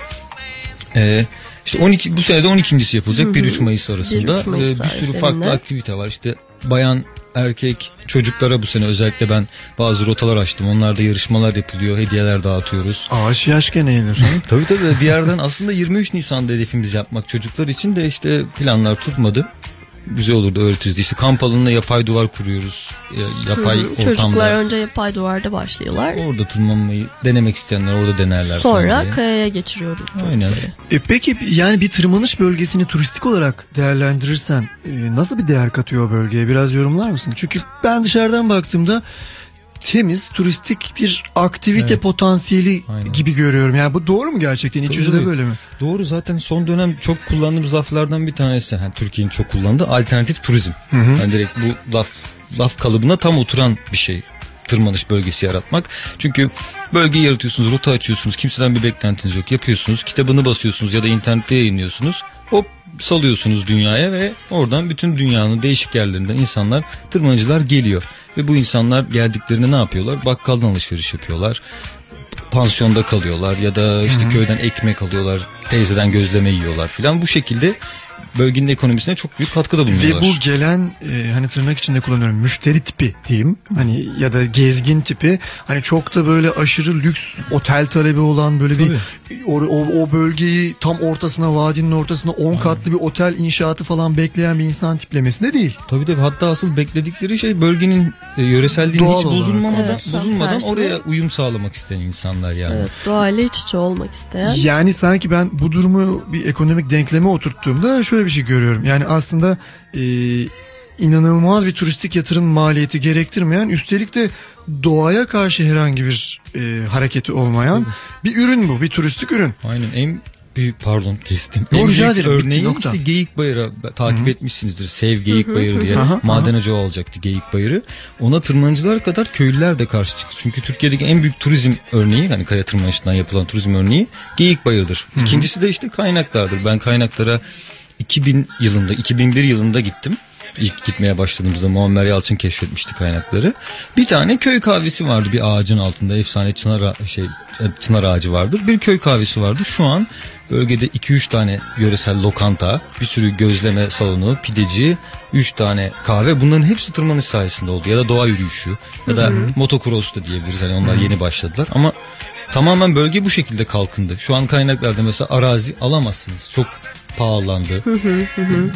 Ee, işte 12 bu sene de 12.si yapılacak Hı hı. 1-3 Mayıs arasında. 1-3 Mayıs Ee, bir sürü farklı aktivite var. İşte bayan erkek çocuklara bu sene özellikle ben bazı rotalar açtım. Onlarda yarışmalar yapılıyor, hediyeler dağıtıyoruz. Ağaç yaşken eğilir. tabii tabii bir yerden aslında 23 Nisan'da hedefimiz yapmak çocuklar için de işte planlar tutmadı. Güzel olurdu öğretiriz. İşte kamp alanına yapay duvar kuruyoruz. Ya- Yapay Hı hı. ortamda. Çocuklar önce yapay duvarda başlıyorlar. Orada tırmanmayı denemek isteyenler orada denerler. Sonra kayaya geçiriyoruz. Aynen. E peki yani bir tırmanış bölgesini turistik olarak değerlendirirsen e, nasıl bir değer katıyor o bölgeye biraz yorumlar mısın? Çünkü ben dışarıdan baktığımda temiz turistik bir aktivite Evet. potansiyeli gibi görüyorum. Yani bu doğru mu gerçekten? İç tabii. böyle mi? Doğru zaten son dönem çok kullandığımız laflardan bir tanesi. Yani Türkiye'nin çok kullandığı alternatif turizm. Hı hı. Yani direkt bu laf laf kalıbına tam oturan bir şey. Tırmanış bölgesi yaratmak. Çünkü bölgeyi yaratıyorsunuz, rota açıyorsunuz. Kimseden bir beklentiniz yok. Yapıyorsunuz. Kitabını basıyorsunuz ya da internette yayınlıyorsunuz. Hop salıyorsunuz dünyaya ve oradan bütün dünyanın değişik yerlerinden insanlar, tırmanıcılar geliyor. Ve bu insanlar geldiklerinde ne yapıyorlar? Bakkaldan alışveriş yapıyorlar pansiyonda kalıyorlar ya da işte Hı hı. köyden ekmek alıyorlar, teyzeden gözleme yiyorlar filan. Bu şekilde bölgenin ekonomisine çok büyük katkıda Ve bulunuyorlar. bu gelen e, hani tırnak içinde kullanıyorum müşteri tipi diyeyim hani ya da gezgin tipi hani çok da böyle aşırı lüks otel talebi olan böyle bir o, o, o bölgeyi tam ortasına vadinin ortasına 10 katlı bir otel inşaatı falan bekleyen bir insan tiplemesinde değil. Tabii tabii hatta asıl bekledikleri şey bölgenin e, yöreselliğini Doğal hiç olarak. bozulmamadan Evet, bozulmadan tersine. oraya uyum sağlamak isteyen insanlar yani. Evet, doğayla iç içe olmak isteyen. Yani sanki ben bu durumu bir ekonomik denkleme oturttuğumda şöyle bir şey görüyorum. Yani aslında e, inanılmaz bir turistik yatırım maliyeti gerektirmeyen üstelik de doğaya karşı herhangi bir e, hareketi olmayan bir ürün bu. Bir turistik ürün. Aynen en büyük pardon kestim. Yok, en rica ederim, bitti, örneği nokta. işte Geyik Bayırı takip etmişsinizdir. Sev Geyik Bayırı diye. Aha, maden aha. ocağı olacaktı Geyik Bayırı. Ona tırmanıcılar kadar köylüler de karşı çıktı. Çünkü Türkiye'deki en büyük turizm örneği hani kaya tırmanışından yapılan turizm örneği Geyik Bayırı'dır. Hı hı. İkincisi de işte kaynaklardır. Ben kaynaklara 2000 yılında 2001 yılında gittim. İlk gitmeye başladığımızda Muammer Yalçın keşfetmişti kaynakları. Bir tane köy kahvesi vardı bir ağacın altında. Efsane çınar, şey, çınar ağacı vardır. Bir köy kahvesi vardı. Şu an bölgede 2-3 tane yöresel lokanta, bir sürü gözleme salonu, pideci, 3 tane kahve. Bunların hepsi tırmanış sayesinde oldu. Ya da doğa yürüyüşü ya da Hı hı. motocross da diyebiliriz. Hani onlar Hı. yeni başladılar. Ama tamamen bölge bu şekilde kalkındı. Şu an kaynaklarda mesela arazi alamazsınız. Çok pahalandı.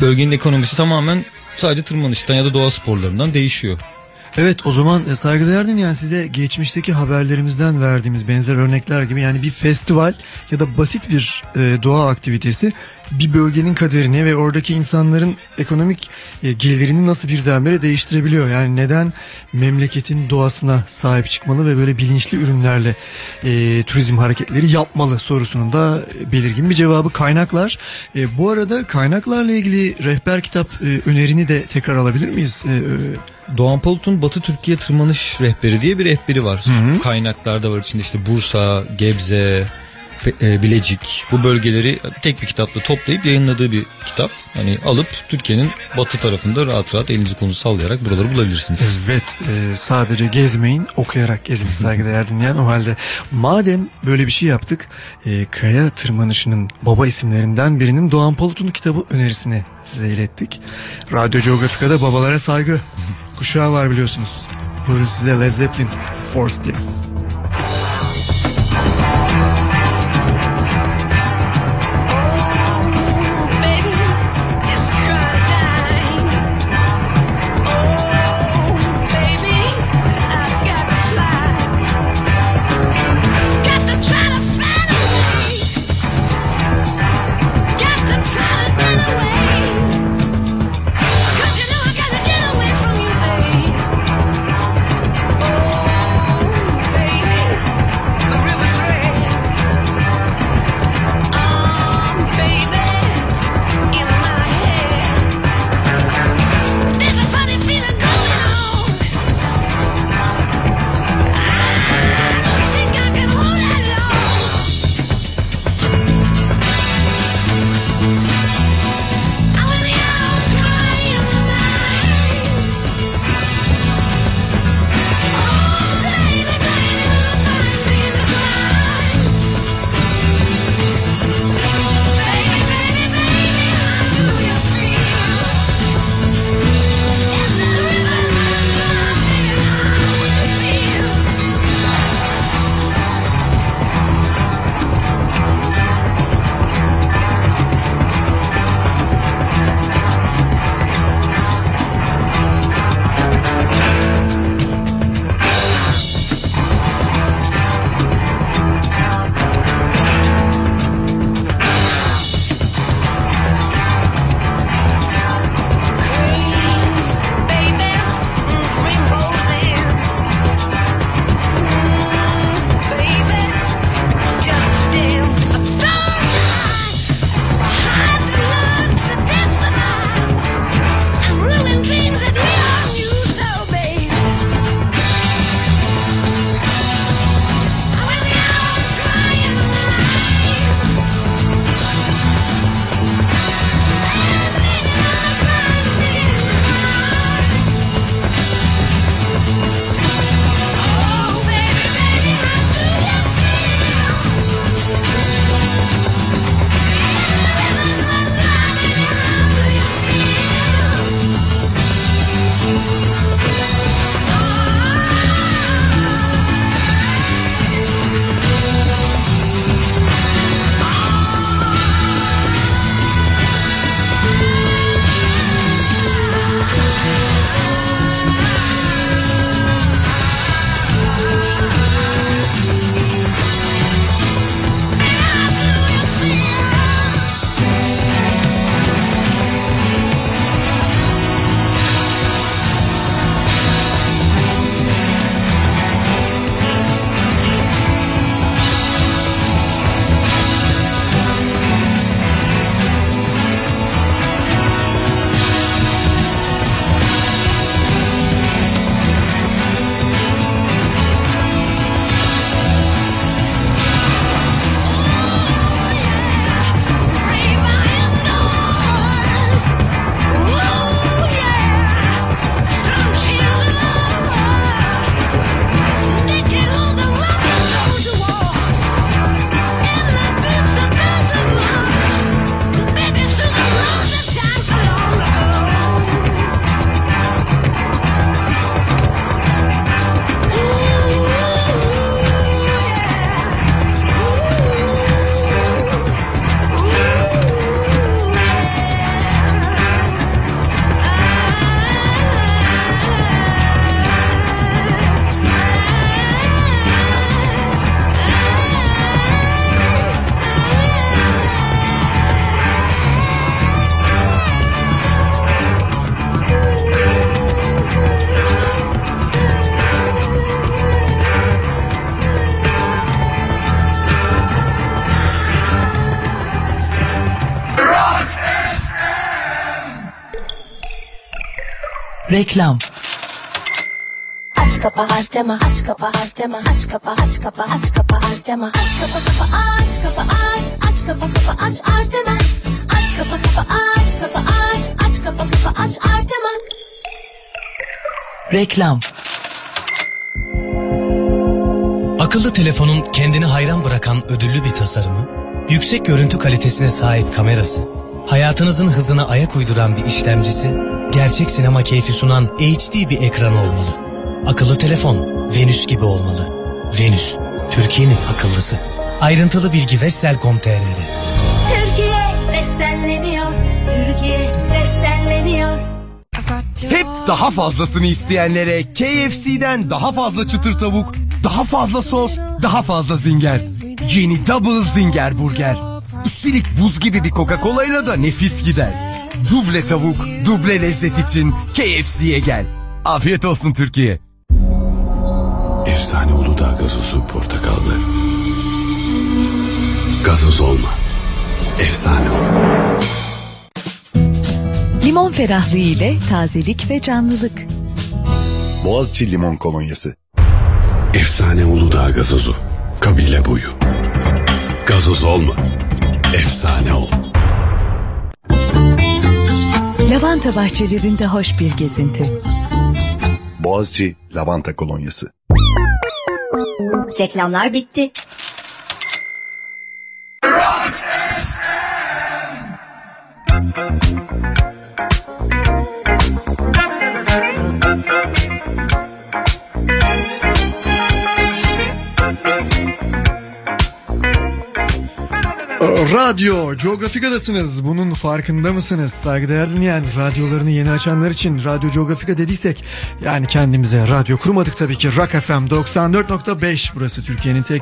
Bölgenin ekonomisi tamamen sadece tırmanıştan ya da doğa sporlarından değişiyor. Evet o zaman e, saygıdeğer dinleyen size geçmişteki haberlerimizden verdiğimiz benzer örnekler gibi yani bir festival ya da basit bir e, doğa aktivitesi bir bölgenin kaderini ve oradaki insanların ekonomik e, gelirini nasıl birdenbire değiştirebiliyor. Yani neden memleketin doğasına sahip çıkmalı ve böyle bilinçli ürünlerle e, turizm hareketleri yapmalı sorusunun da e, belirgin bir cevabı kaynaklar. E, bu arada kaynaklarla ilgili rehber kitap e, önerini de tekrar alabilir miyiz? E, e, Doğan Palut'un Batı Türkiye Tırmanış Rehberi diye bir rehberi var. Hı hı. Kaynaklarda var içinde işte Bursa, Gebze, e, Bilecik bu bölgeleri tek bir kitapla toplayıp yayınladığı bir kitap. Hani alıp Türkiye'nin batı tarafında rahat rahat elinizi kolunuzu sallayarak buraları bulabilirsiniz. Evet e, sadece gezmeyin okuyarak gezin saygıdeğer dinleyen o halde madem böyle bir şey yaptık e, kaya tırmanışının baba isimlerinden birinin Doğan Palut'un kitabı önerisini size ilettik. Radyo Geografika'da babalara saygı kuşağı var biliyorsunuz. Buyurun size Led Zeppelin Four Sticks. Reklam. Aç kapa Artema aç kapa Artema aç kapa aç kapa aç kapa Artema aç kapa kapa aç kapa aç aç kapa kapa aç Artema aç kapa kapa aç kapa aç aç kapa kapa aç Artema Reklam. Akıllı telefonun kendini hayran bırakan ödüllü bir tasarımı, yüksek görüntü kalitesine sahip kamerası, hayatınızın hızına ayak uyduran bir işlemcisi, gerçek sinema keyfi sunan HD bir ekranı olmalı. Akıllı telefon Venüs gibi olmalı. Venüs, Türkiye'nin akıllısı. Ayrıntılı bilgi vestel.com.tr'de. Türkiye bestenleniyor Türkiye bestenleniyor Hep daha fazlasını isteyenlere KFC'den daha fazla çıtır tavuk, daha fazla sos, daha fazla zinger. Yeni Double Zinger Burger. Üstelik buz gibi bir Coca-Cola ile da nefis gider. Duble tavuk, duble lezzet için KFC'ye gel. Afiyet olsun Türkiye. Efsane Uludağ gazozu portakallı. Gazoz olma. Efsane ol. Limon ferahlığı ile tazelik ve canlılık. Boğaziçi Limon Kolonyası. Efsane Uludağ gazozu. Kabile boyu. Gazoz olma. Efsane ol. Lavanta bahçelerinde hoş bir gezinti. Boğaziçi Lavanta Kolonyası. Reklamlar bitti. Radyo, Geografika'dasınız. Bunun farkında mısınız? Saygıdeğer dinleyen, radyolarını yeni açanlar için Radyo Geografika dediysek, yani kendimize radyo kurmadık tabii ki. Rock FM 94.5 burası Türkiye'nin tek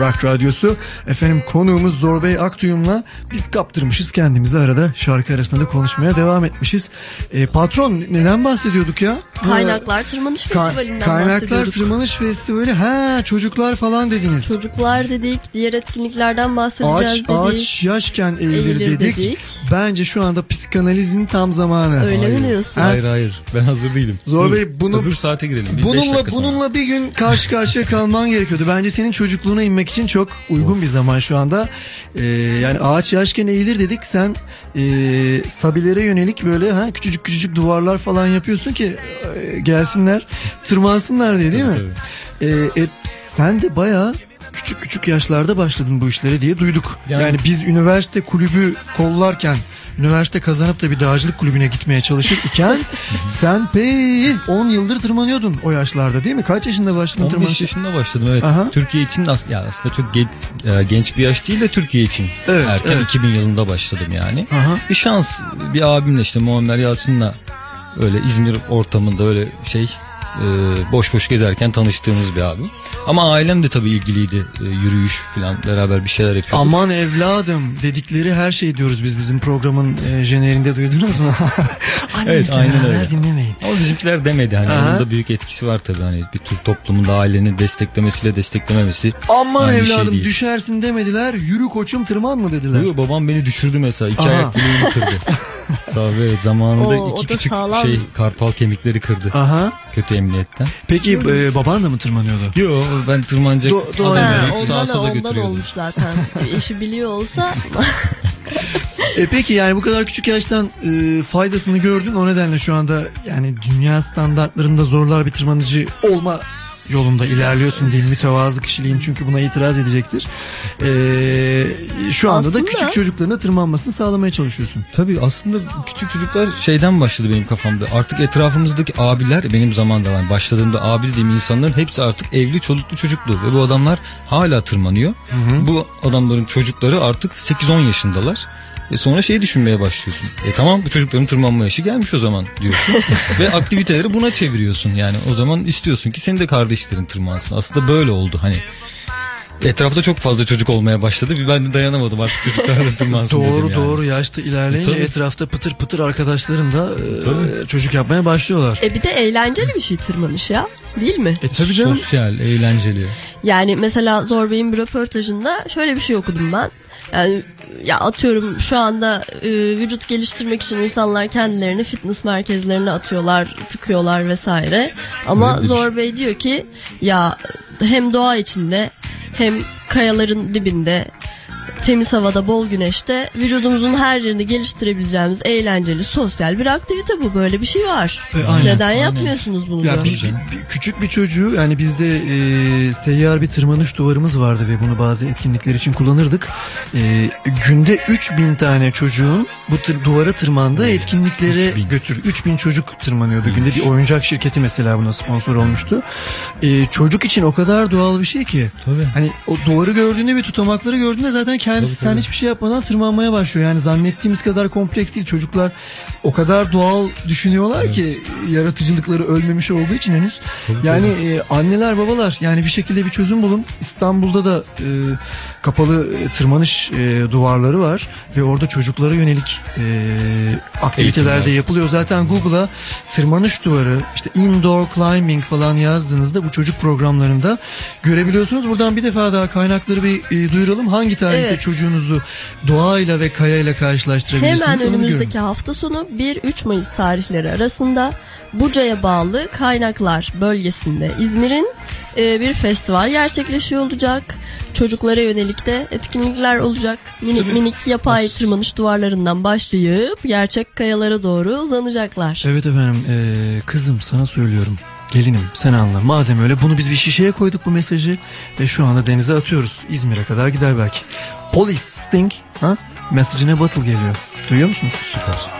rock radyosu. Efendim konuğumuz Zorbey Aktuyum'la biz kaptırmışız kendimizi arada şarkı arasında da konuşmaya devam etmişiz. E, patron neden bahsediyorduk ya? Kaynaklar Tırmanış Ka- Festivali'nden Kaynaklar. Tırmanış Festivali. Ha çocuklar falan dediniz. Çocuklar dedik, diğer etkinliklerden bahsedeceğiz Ağaç, dedik. ağaç yaşken eğilir, Eğilir dedik. dedik. Bence şu anda psikanalizin tam zamanı. Öyle mi diyorsun? Ha? Hayır hayır ben hazır değilim. Zor Dur, Bey, bunu- Öbür saate girelim. Bir Bununla sonra. bununla bir gün karşı karşıya kalman gerekiyordu. Bence senin çocukluğuna inmek için çok uygun bir zaman şu anda. Ee, yani ağaç yaşken eğilir dedik. Sen e, sabilere yönelik böyle ha küçücük küçücük duvarlar falan yapıyorsun ki e, gelsinler, tırmansınlar diye değil mi? Ee, e, sen de bayağı küçük küçük yaşlarda başladın bu işlere diye duyduk. Yani, Yani- biz üniversite kulübü kollarken üniversite kazanıp da bir dağcılık kulübüne gitmeye çalışır iken sen pey 10 yıldır tırmanıyordun o yaşlarda değil mi? Kaç yaşında başladın 15 tırmanışa? yaşında başladım evet. Aha. Türkiye için de ya aslında çok genç, e, genç bir yaş değil de Türkiye için. Evet, Erken evet. 2000 yılında başladım yani. Aha. Bir şans bir abimle işte Muammer Yalçın'la öyle İzmir ortamında öyle şey e, boş boş gezerken tanıştığımız bir abim. Ama ailem de tabii ilgiliydi. E, yürüyüş falan beraber bir şeyler yapıyorduk. Aman evladım dedikleri her şey diyoruz biz bizim programın e, jenerinde duydunuz mu? Evet aynen öyle. dinlemeyin. Ama bizimkiler demedi hani Aha. onun da büyük etkisi var tabii hani bir Türk toplumunda ailenin desteklemesiyle desteklememesi. Aman şey evladım değil. düşersin demediler yürü koçum tırman mı dediler. Yo, babam beni düşürdü mesela. iki Aha. ayak bileğimi kırdı. Sağ ol, evet zamanında Oo, o iki küçük sağlam. şey karpal kemikleri kırdı. Aha. Kötü emniyetten. Peki e, baban da mı tırmanıyordu? Yo ben tırmanacak Do- doğru. adam sağa sola ondan götürüyordum. olmuş zaten. Eşi biliyor olsa E peki yani bu kadar küçük yaştan e, faydasını gördün o nedenle şu anda yani dünya standartlarında zorlar bir tırmanıcı olma yolunda ilerliyorsun değil mütevazı kişiliğin çünkü buna itiraz edecektir. E, şu anda da Aslında- küçük çocukların da tırmanmasını sağlamaya çalışıyorsun. Tabii aslında küçük çocuklar şeyden başladı benim kafamda. Artık etrafımızdaki abiler benim zamanda ben başladığımda abi dediğim insanların hepsi artık evli çoluklu çocuklu ve bu adamlar hala tırmanıyor. Bu adamların çocukları artık 8-10 yaşındalar. E sonra şeyi düşünmeye başlıyorsun. E tamam bu çocukların tırmanma yaşı gelmiş o zaman diyorsun. Ve aktiviteleri buna çeviriyorsun. Yani o zaman istiyorsun ki senin de kardeşlerin tırmansın. Aslında böyle oldu hani. Etrafta çok fazla çocuk olmaya başladı. Bir ben de dayanamadım artık çocuklar da tırmansın Doğru yani. doğru yaşta ilerleyince E, tabii. etrafta pıtır pıtır arkadaşların da e, çocuk yapmaya başlıyorlar. e bir de eğlenceli bir şey tırmanış ya. Değil mi? E tabii canım. Sosyal, eğlenceli. Yani mesela Zor Bey'in bir röportajında şöyle bir şey okudum ben. Yani ya atıyorum şu anda e, vücut geliştirmek için insanlar kendilerini fitness merkezlerine atıyorlar, tıkıyorlar vesaire. Ama Öyle bir Zor Bey diyor ki ya hem doğa içinde hem kayaların dibinde temiz havada bol güneşte vücudumuzun her yerini geliştirebileceğimiz eğlenceli sosyal bir aktivite bu böyle bir şey var. E, aynen, Neden aynen. yapmıyorsunuz bunu? Ya bir, bir- bir- küçük bir çocuğu yani bizde e, seyyar bir tırmanış duvarımız vardı ve bunu bazı etkinlikler için kullanırdık. E, günde 3000 tane çocuğun bu tır, duvara tırmandığı etkinliklere götür. 3000 çocuk tırmanıyordu. Günde bir oyuncak şirketi mesela buna sponsor olmuştu. E, çocuk için o kadar doğal bir şey ki. Hani o duvarı gördüğünde ve tutamakları gördüğünde zaten kendisi sen hiçbir şey yapmadan tırmanmaya başlıyor. Yani zannettiğimiz kadar kompleks değil. Çocuklar o kadar doğal düşünüyorlar ki yaratıcılıkları ölmemiş olduğu için henüz. yani e, anneler babalar yani bir şekilde bir çözüm bulun. İstanbul'da da e, kapalı e, tırmanış e, duvarları var ve orada çocuklara yönelik e, aktiviteler de Eğitimler. yapılıyor. Zaten Google'a tırmanış duvarı işte indoor climbing falan yazdığınızda bu çocuk programlarında görebiliyorsunuz. Buradan bir defa daha kaynakları bir e, duyuralım. Hangi tarihte Evet. Çocuğunuzu doğayla ve kayayla karşılaştırabilirsiniz? Hemen onu önümüzdeki görün. hafta sonu 1-3 Mayıs tarihleri arasında Buca'ya bağlı Kaynaklar bölgesinde İzmir'in e, bir festival gerçekleşiyor olacak. Çocuklara yönelik de etkinlikler olacak. Minik minik yapay tırmanış duvarlarından başlayıp gerçek kayalara doğru uzanacaklar. Evet efendim e, kızım sana söylüyorum. Gelinim sen anla. Madem öyle bunu biz bir şişeye koyduk bu mesajı ve şu anda denize atıyoruz. İzmir'e kadar gider belki. Police Sting ha? mesajına battle geliyor. Duyuyor musunuz? Süper.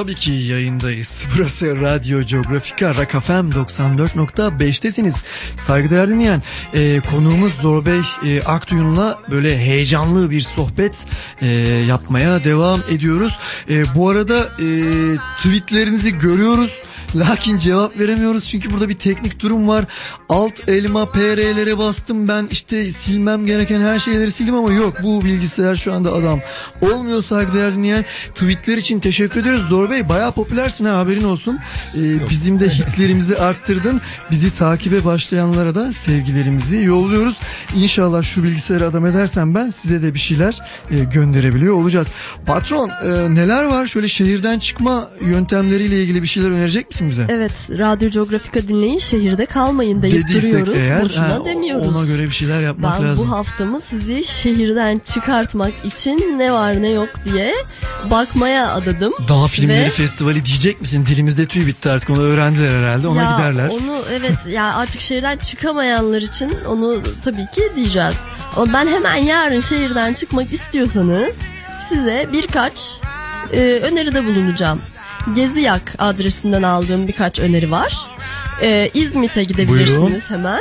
Tabii ki yayındayız. Burası Radyo Geografika FM 94.5'tesiniz. Saygıdeğer dinleyen e, konuğumuz Zor Bey e, Akduyun'la böyle heyecanlı bir sohbet e, yapmaya devam ediyoruz. E, bu arada e, tweetlerinizi görüyoruz. Lakin cevap veremiyoruz çünkü burada bir teknik durum var. Alt elma PR'lere bastım ben işte silmem gereken her şeyleri sildim ama yok bu bilgisayar şu anda adam. Olmuyor saygıdeğer dinleyen tweetler için teşekkür ediyoruz. Zor Bey bayağı popülersin ha haberin olsun. Ee, bizim de hitlerimizi arttırdın. Bizi takibe başlayanlara da sevgilerimizi yolluyoruz. İnşallah şu bilgisayarı adam edersen ben size de bir şeyler e, gönderebiliyor olacağız. Patron e, neler var şöyle şehirden çıkma yöntemleriyle ilgili bir şeyler önerecek misin bize? Evet, Radyo Geografika dinleyin, şehirde kalmayın deyip Dediysek eğer, Boşuna ha, demiyoruz. ona göre bir şeyler yapmak ben lazım. bu haftamı sizi şehirden çıkartmak için ne var ne yok diye bakmaya adadım. Dağ Filmleri Ve- Festivali diyecek misin? Dilimizde tüy bitti artık onu öğrendiler herhalde ona ya giderler. Onu evet ya artık şehirden çıkamayanlar için onu tabii ki diyeceğiz. Ama ben hemen yarın şehirden çıkmak istiyorsanız size birkaç e, öneride bulunacağım. Geziyak adresinden aldığım birkaç öneri var. E, İzmit'e gidebilirsiniz Buyurun. hemen.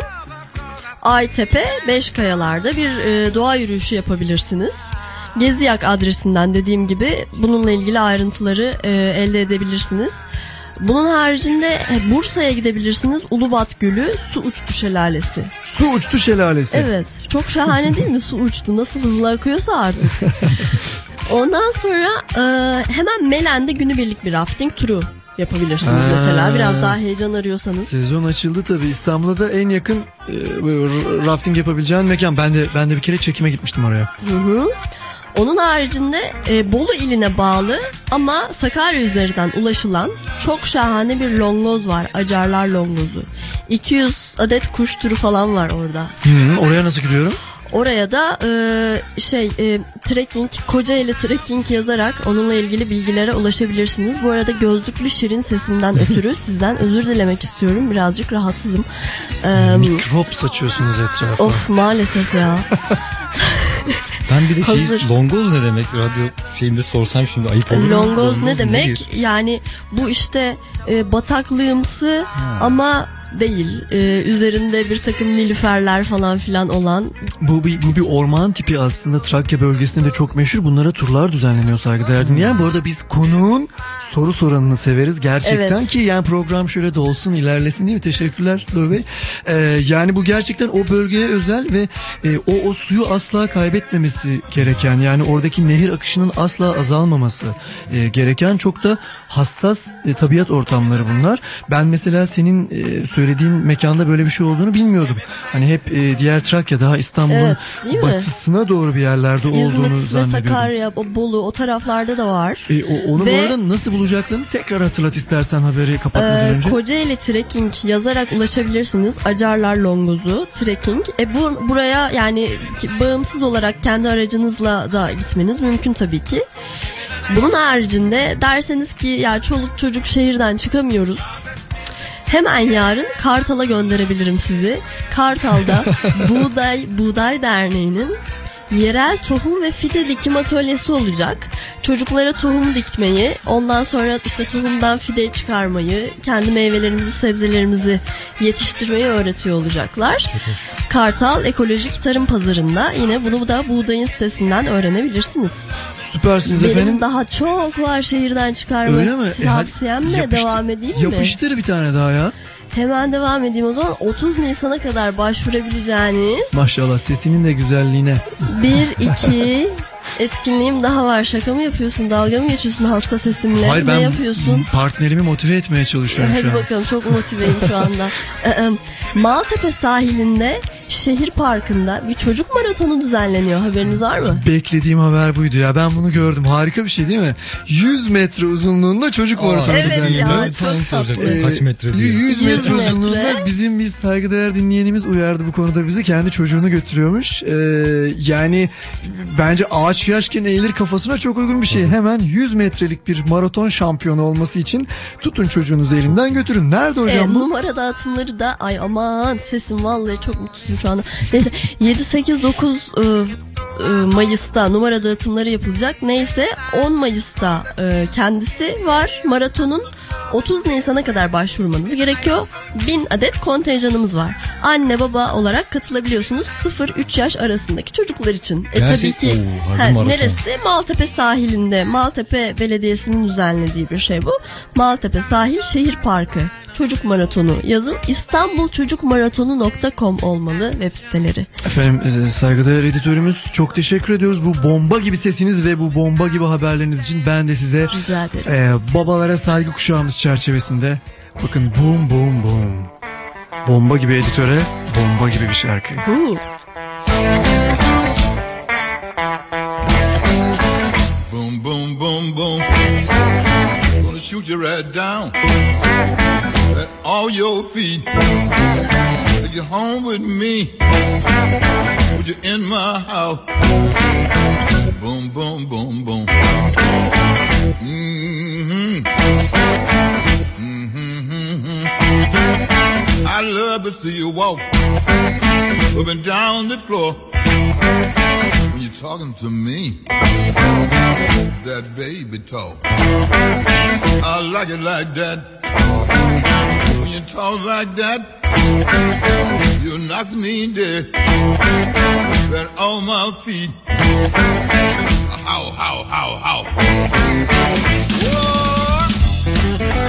Aytepe Beşkayalar'da bir e, doğa yürüyüşü yapabilirsiniz. Geziyak adresinden dediğim gibi bununla ilgili ayrıntıları e, elde edebilirsiniz. Bunun haricinde e, Bursa'ya gidebilirsiniz. Ulubat Gölü Su Uçtu Şelalesi. Su uçtu şelalesi. Evet çok şahane değil mi su uçtu nasıl hızlı akıyorsa artık. Ondan sonra e, hemen Melen'de günübirlik bir rafting turu yapabilirsiniz Ha, mesela biraz daha heyecan arıyorsanız. Sezon açıldı tabii İstanbul'da da en yakın e, rafting yapabileceğin mekan. Ben de ben de bir kere çekime gitmiştim oraya. Hı hı. Onun haricinde e, Bolu iline bağlı ama Sakarya üzerinden ulaşılan çok şahane bir longoz var. Acarlar longozu. 200 adet kuş türü falan var orada. Hı, oraya nasıl gidiyorum? Oraya da e, şey e, trekking, Kocaeli trekking yazarak onunla ilgili bilgilere ulaşabilirsiniz. Bu arada gözlüklü şirin sesimden ötürü sizden özür dilemek istiyorum. Birazcık rahatsızım. E, Mikrop saçıyorsunuz etrafa. of maalesef ya. Ben bir de şey Hazır. longoz ne demek radyo şeyinde sorsam şimdi ayıp olur mu? Longoz ne demek? nedir? Yani bu işte e, bataklığımsı ama değil. E, üzerinde bir takım nilüferler falan filan olan. Bu bir, bu bir orman tipi aslında Trakya bölgesinde de çok meşhur. Bunlara turlar düzenleniyor saygıdeğer dinleyen. Bu arada biz konuğun soru soranını severiz gerçekten Evet. ki yani program şöyle de olsun ilerlesin değil mi? Teşekkürler Zor Bey. Ee, yani bu gerçekten o bölgeye özel ve e, o, o suyu asla kaybetmemesi gereken yani oradaki nehir akışının asla azalmaması e, gereken çok da hassas e, tabiat ortamları bunlar. Ben mesela senin e, söylediğin mekanda böyle bir şey olduğunu bilmiyordum. Hani hep e, diğer Trakya daha İstanbul'un Evet, batısına doğru bir yerlerde olduğunu İzmit ve zannediyordum. Sakarya, Bolu o taraflarda da var. E, o- onu Ve- bu arada nasıl bulacaklarını tekrar hatırlat istersen haberi kapatmadan Ee, önce. Kocaeli Trekking yazarak ulaşabilirsiniz. Acarlar Longozu Trekking. E bu buraya yani bağımsız olarak kendi aracınızla da gitmeniz mümkün tabii ki. Bunun haricinde derseniz ki ya çoluk çocuk şehirden çıkamıyoruz. Hemen yarın Kartal'a gönderebilirim sizi. Kartal'da Buğday Buğday Derneği'nin yerel tohum ve fide dikim atölyesi olacak. Çocuklara tohum dikmeyi, ondan sonra işte tohumdan fide çıkarmayı, kendi meyvelerimizi, sebzelerimizi yetiştirmeyi öğretiyor olacaklar. Kartal Ekolojik Tarım Pazarı'nda yine bunu da buğdayın sitesinden öğrenebilirsiniz. Süpersiniz Benim efendim. daha çok var şehirden çıkarma Öyle mi? E, hadi yapıştır- devam edeyim mi? Yapıştır bir tane daha ya. Hemen devam edeyim o zaman 30 Nisan'a kadar başvurabileceğiniz Maşallah sesinin de güzelliğine. bir iki etkinliğim daha var. Şaka mı yapıyorsun? Dalga mı geçiyorsun hasta sesimle? Hayır ne yapıyorsun? partnerimi motive etmeye çalışıyorum şu Hadi an. bakalım çok motiveyim şu anda. Maltepe sahilinde şehir parkında bir çocuk maratonu düzenleniyor. Haberiniz var mı? Beklediğim haber buydu ya. Ben bunu gördüm. Harika bir şey değil mi? 100 metre uzunluğunda çocuk maratonu evet düzenleniyor. ya, çok soracaktım. Ee, Kaç metre diyor. 100 100 metre metre. uzunluğunda bizim bir saygıdeğer dinleyenimiz uyardı bu konuda bizi. Kendi çocuğunu götürüyormuş. Ee, yani bence ağaç yaşken eğilir kafasına çok uygun bir şey. Hemen 100 metrelik bir maraton şampiyonu olması için tutun çocuğunuzu elimden götürün. Nerede hocam E, bu? numara dağıtımları da ay aman sesim vallahi çok mutsuzum şu anda. Neyse 7 8 9 e, e, Mayıs'ta numara dağıtımları yapılacak. Neyse 10 Mayıs'ta e, kendisi var maratonun. 30 Nisan'a kadar başvurmanız gerekiyor. 1000 adet kontenjanımız var. Anne baba olarak katılabiliyorsunuz 0-3 yaş arasındaki çocuklar için. E tabii Gerçek- ki Oo, maraton. neresi? Maltepe sahilinde. Maltepe Belediyesi'nin düzenlediği bir şey bu. Maltepe Sahil Şehir Parkı. Çocuk maratonu yazın istanbulçocukmaratonu.com olmalı web siteleri. Efendim e, saygıdeğer editörümüz çok teşekkür ediyoruz. Bu bomba gibi sesiniz ve bu bomba gibi haberleriniz için ben de size Rica ederim. e, babalara saygı kuşağımız çerçevesinde bakın boom boom boom. Bomba gibi editöre bomba gibi bir şarkı. Boom, boom, boom, boom. Gonna shoot you right down at all your feet. Take you home with me. Put you in my house. Boom, boom, boom, boom. Mm-hmm. Mm-hmm. I love to see you walk up and down the floor when you're talking to me. That baby talk. I like it like that. You talk like that, you knock me dead. Right on my feet. How, how, how, how. Once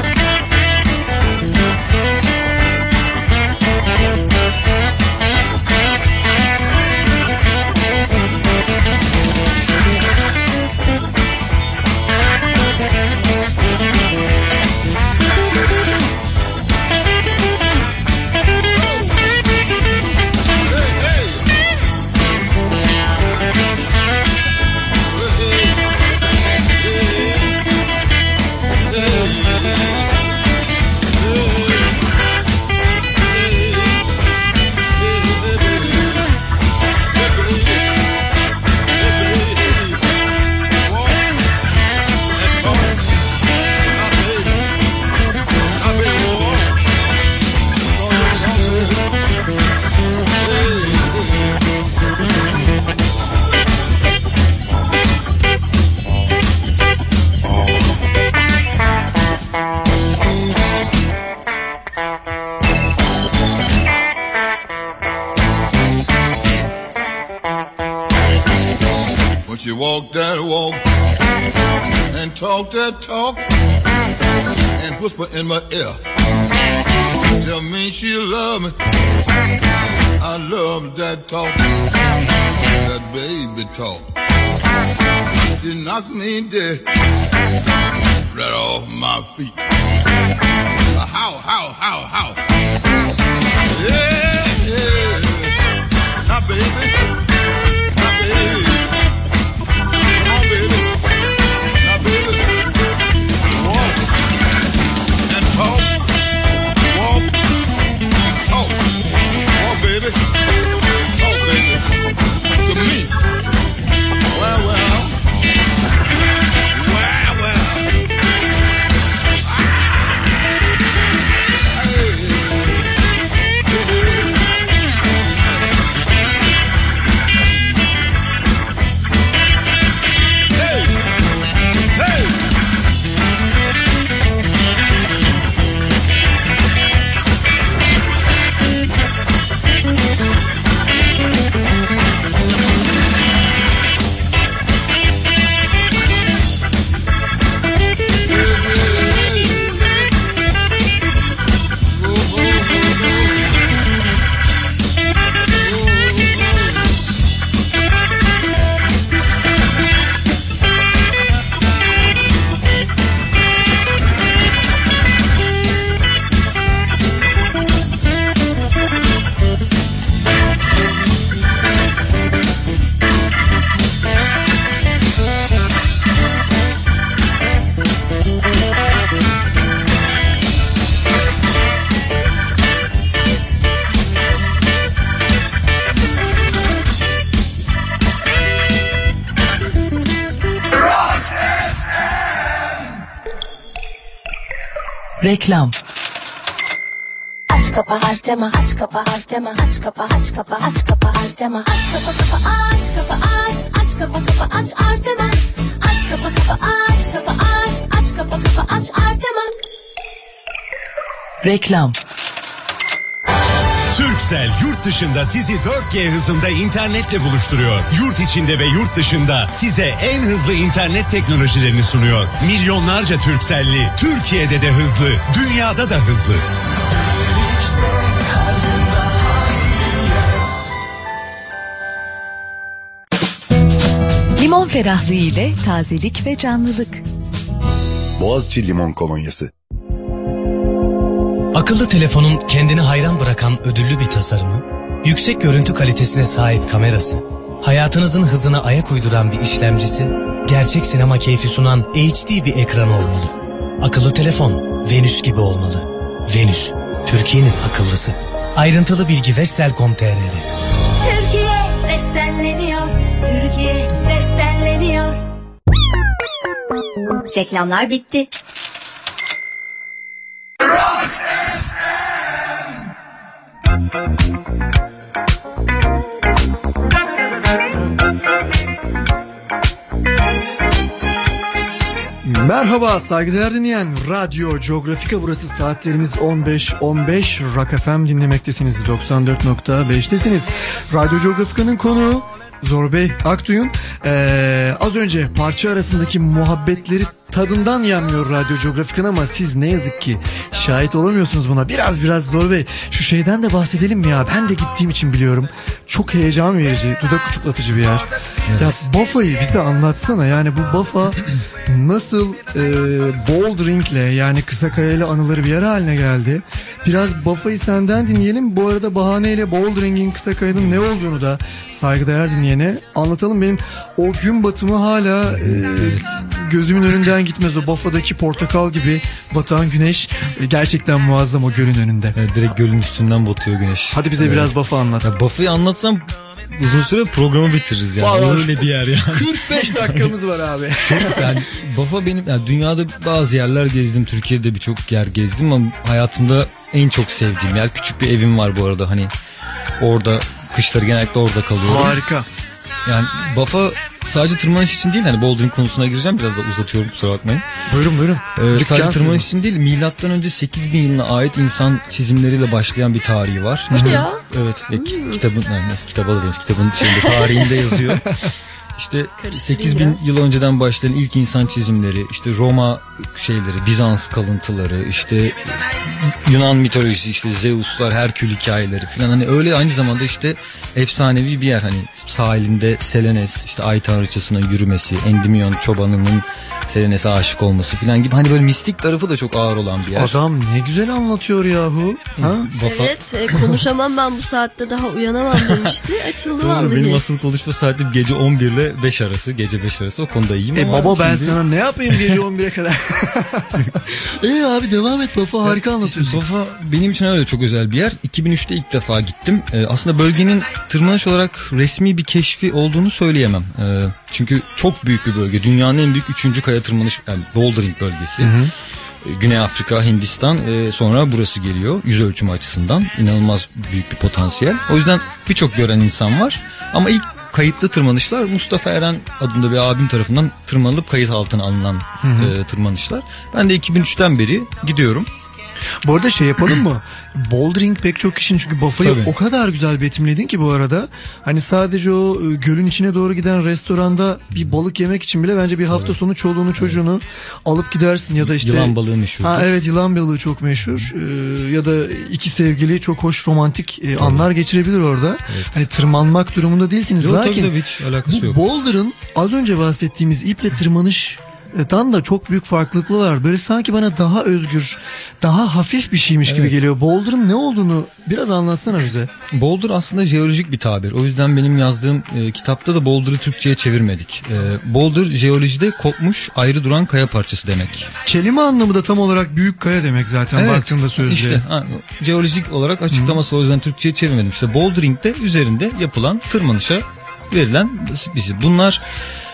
that talk and whisper in my ear. Tell me she love me. I love that talk, that baby talk. She knocks me dead right off my feet. How, how, how, how? Yeah, yeah. Now, baby. Reklam. Aç kapa Artema aç kapa Artema aç kapa aç kapa aç kapa Artema aç kapa kapa aç kapa aç aç kapa kapa aç Artema aç kapa kapa aç kapa aç aç kapa kapa aç Artema Reklam Turkcell yurt dışında sizi 4G hızında internetle buluşturuyor. Yurt içinde ve yurt dışında size en hızlı internet teknolojilerini sunuyor. Milyonlarca Turkcell'li Türkiye'de de hızlı, dünyada da hızlı. Limon ferahlığı ile tazelik ve canlılık. Boğaziçi Limon Kolonyası. Akıllı telefonun kendini hayran bırakan ödüllü bir tasarımı, yüksek görüntü kalitesine sahip kamerası, hayatınızın hızına ayak uyduran bir işlemcisi, gerçek sinema keyfi sunan HD bir ekran olmalı. Akıllı telefon Venüs gibi olmalı. Venüs, Türkiye'nin akıllısı. Ayrıntılı bilgi vestel.com.tr'de. Türkiye bestenleniyor. Türkiye bestenleniyor. Reklamlar bitti. Merhaba saygıdeğer dinleyen Radyo Geografika. Burası saatlerimiz 15.15 Rock FM dinlemektesiniz. 94.5'tesiniz. Radyo Geografika'nın konuğu Zor Bey Aktuy'un Ee, az önce parça arasındaki muhabbetleri tadından yanmıyor Radyo Geografika'nın ama siz ne yazık ki şahit olamıyorsunuz buna. Biraz biraz Zor Bey şu şeyden de bahsedelim mi ya ben de gittiğim için biliyorum. Çok heyecan verici dudak uçuklatıcı bir yer. Ya Bafa'yı bize anlatsana yani bu Bafa nasıl e, Bouldring'le yani kısa kareli anıları bir yer haline geldi. Biraz Bafa'yı senden dinleyelim. Bu arada bahaneyle Bouldring'in kısa kayanın ne olduğunu da saygıdeğer dinleyene anlatalım. Benim o gün batımı hala e, gözümün önünden gitmez. O Bafa'daki portakal gibi batan güneş e, gerçekten muazzam o gölün önünde. Evet, direkt gölün üstünden batıyor güneş. Hadi bize Evet. biraz Bafa anlat. Ya Bafa'yı anlatsam uzun süre programı bitiririz yani. Vallahi Öyle bir yer yani. 45 dakikamız var abi. yani Bafa benim yani dünyada bazı yerler gezdim. Türkiye'de birçok yer gezdim ama hayatımda en çok sevdiğim yer küçük bir evim var bu arada hani orada kışları genellikle orada kalıyorum. Harika. Yani Bafa sadece tırmanış için değil hani bouldering konusuna gireceğim biraz da uzatıyorum kusura bakmayın. Buyurun buyurun. Ee, sadece tırmanış için değil milattan önce 8000 yılına ait insan çizimleriyle başlayan bir tarihi var. Hadi ya. Evet ve ki- kitabın yani kitaba da deniz kitabın şeyinde tarihinde yazıyor. İşte Karıştırayım 8000 biraz. yıl önceden başlayan ilk insan çizimleri, işte Roma şeyleri, Bizans kalıntıları, işte Yunan mitolojisi, işte Zeus'lar, Herkül hikayeleri falan hani öyle aynı zamanda işte efsanevi bir yer hani sahilinde Selenes, işte ay tanrıçasına yürümesi, Endymion çobanının Selenes'e aşık olması falan gibi hani böyle mistik tarafı da çok ağır olan bir yer. Adam ne güzel anlatıyor yahu. Ha? Evet e, konuşamam ben bu saatte daha uyanamam demişti. Açıldı Doğru, benim asıl konuşma saatim gece 11 ile 5 arası. Gece 5 arası o konuda iyiyim E ama baba ben şimdi- sana ne yapayım gece 11'e kadar? e abi devam et Bafa harika anlatıyorsun. Bafa benim için öyle çok özel bir yer. 2003'te ilk defa gittim. Ee, aslında bölgenin tırmanış olarak resmi bir keşfi olduğunu söyleyemem. Ee, çünkü çok büyük bir bölge. Dünyanın en büyük 3. kaya tırmanış yani bouldering bölgesi. Ee, Güney Afrika, Hindistan ve sonra burası geliyor yüz ölçümü açısından. inanılmaz büyük bir potansiyel. O yüzden birçok gören insan var. Ama ilk kayıtlı tırmanışlar Mustafa Eren adında bir abim tarafından tırmanılıp kayıt altına alınan Hı hı. e, tırmanışlar. Ben de 2003'ten beri gidiyorum. Bu arada şey yapalım mı? Bouldering pek çok kişinin çünkü Bafa'yı Tabii. o kadar güzel betimledin ki bu arada. Hani sadece o e, gölün içine doğru giden restoranda bir balık yemek için bile bence bir hafta sonu çoluğunu çocuğunu alıp gidersin ya da işte. Yılan balığı meşhur. Ha evet yılan balığı çok meşhur. Ee, ya da iki sevgili çok hoş romantik e, anlar geçirebilir orada. Hani tırmanmak durumunda değilsiniz. Yok, tabii Lakin tabii, hiç alakası bu yok. boulder'ın az önce bahsettiğimiz iple tırmanış dan da çok büyük farklılıklı var. Böyle sanki bana daha özgür, daha hafif bir şeymiş gibi Evet. geliyor. Boulder'ın ne olduğunu biraz anlatsana bize. Boulder aslında jeolojik bir tabir. O yüzden benim yazdığım e, kitapta da Boulder'ı Türkçe'ye çevirmedik. E, Boulder jeolojide kopmuş ayrı duran kaya parçası demek. Kelime anlamı da tam olarak büyük kaya demek zaten Evet, baktığında sözlüğe. İşte ha, jeolojik olarak açıklaması o yüzden Türkçe'ye çevirmedim. İşte bouldering de üzerinde yapılan tırmanışa verilen bir şey. Bunlar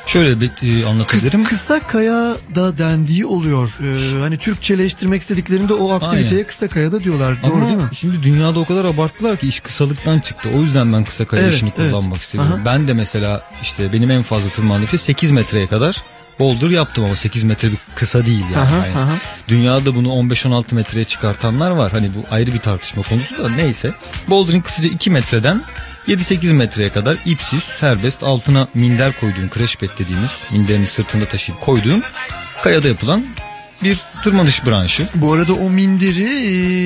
Şöyle bir e, anlatabilirim. Kısa kaya da dendiği oluyor. Ee, hani Türkçeleştirmek istediklerinde o aktiviteye Aynen. kısa kaya da diyorlar. Doğru Ama değil mi? şimdi dünyada o kadar abarttılar ki iş kısalıktan çıktı. O yüzden ben kısa kaya Evet, işini evet. kullanmak istiyorum. Aha. Ben de mesela işte benim en fazla tırmandığım şey 8 metreye kadar boulder yaptım ama 8 metre bir kısa değil yani. Aha, Yani aha. Dünyada bunu 15-16 metreye çıkartanlar var. Hani bu ayrı bir tartışma konusu da neyse. Boulder'ın kısaca 2 metreden 7-8 metreye kadar ipsiz, serbest, altına minder koyduğum, crash pad dediğimiz minderini sırtında taşıyıp koyduğum kayada yapılan bir tırmanış branşı. Bu arada o minderi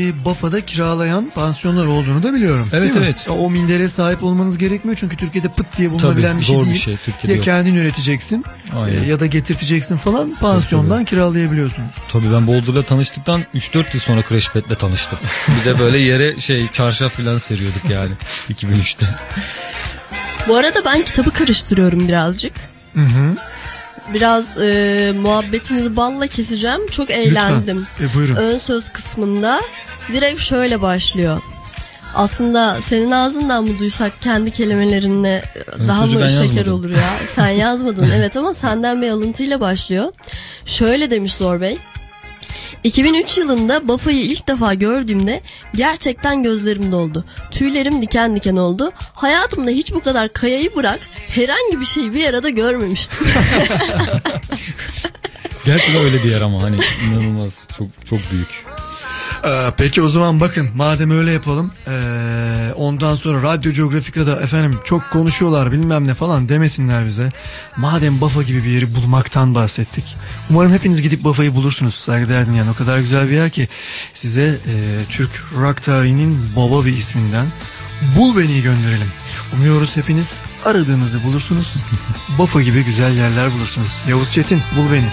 e, Bafa'da kiralayan pansiyonlar olduğunu da biliyorum. Evet, değil evet. Ya O mindere sahip olmanız gerekmiyor çünkü Türkiye'de pıt diye bulunabilen Tabii, bir şey zor bir değil. şey, Türkiye'de ya yok. kendin üreteceksin Aynen. e, ya da getirteceksin falan pansiyondan kiralayabiliyorsunuz. Tabii ben Boulder'la tanıştıktan 3-4 yıl sonra Crash Pad'le tanıştım. Bize böyle yere şey çarşaf falan seriyorduk yani 2003'te. Bu arada ben kitabı karıştırıyorum birazcık. Hı hı. Biraz e, muhabbetinizi balla keseceğim. Çok eğlendim. E, buyurun. Ön söz kısmında direkt şöyle başlıyor. Aslında senin ağzından mı duysak kendi kelimelerinle Ön daha mı şeker yazmadım. olur ya? Sen yazmadın evet ama senden bir alıntıyla başlıyor. Şöyle demiş Zor Bey. 2003 yılında Bafa'yı ilk defa gördüğümde gerçekten gözlerim doldu. Tüylerim diken diken oldu. Hayatımda hiç bu kadar kayayı bırak herhangi bir şeyi bir arada görmemiştim. Gerçekten öyle bir yer ama hani inanılmaz çok çok büyük. Ee, peki o zaman bakın madem öyle yapalım ee, ondan sonra Radyo Geografika'da efendim çok konuşuyorlar bilmem ne falan demesinler bize. Madem Bafa gibi bir yeri bulmaktan bahsettik. Umarım hepiniz gidip Bafa'yı bulursunuz saygıdeğer dinleyen. O kadar güzel bir yer ki size ee, Türk rock tarihinin baba bir isminden Bul Beni'yi gönderelim. Umuyoruz hepiniz aradığınızı bulursunuz. Bafa gibi güzel yerler bulursunuz. Yavuz Çetin Bul Beni.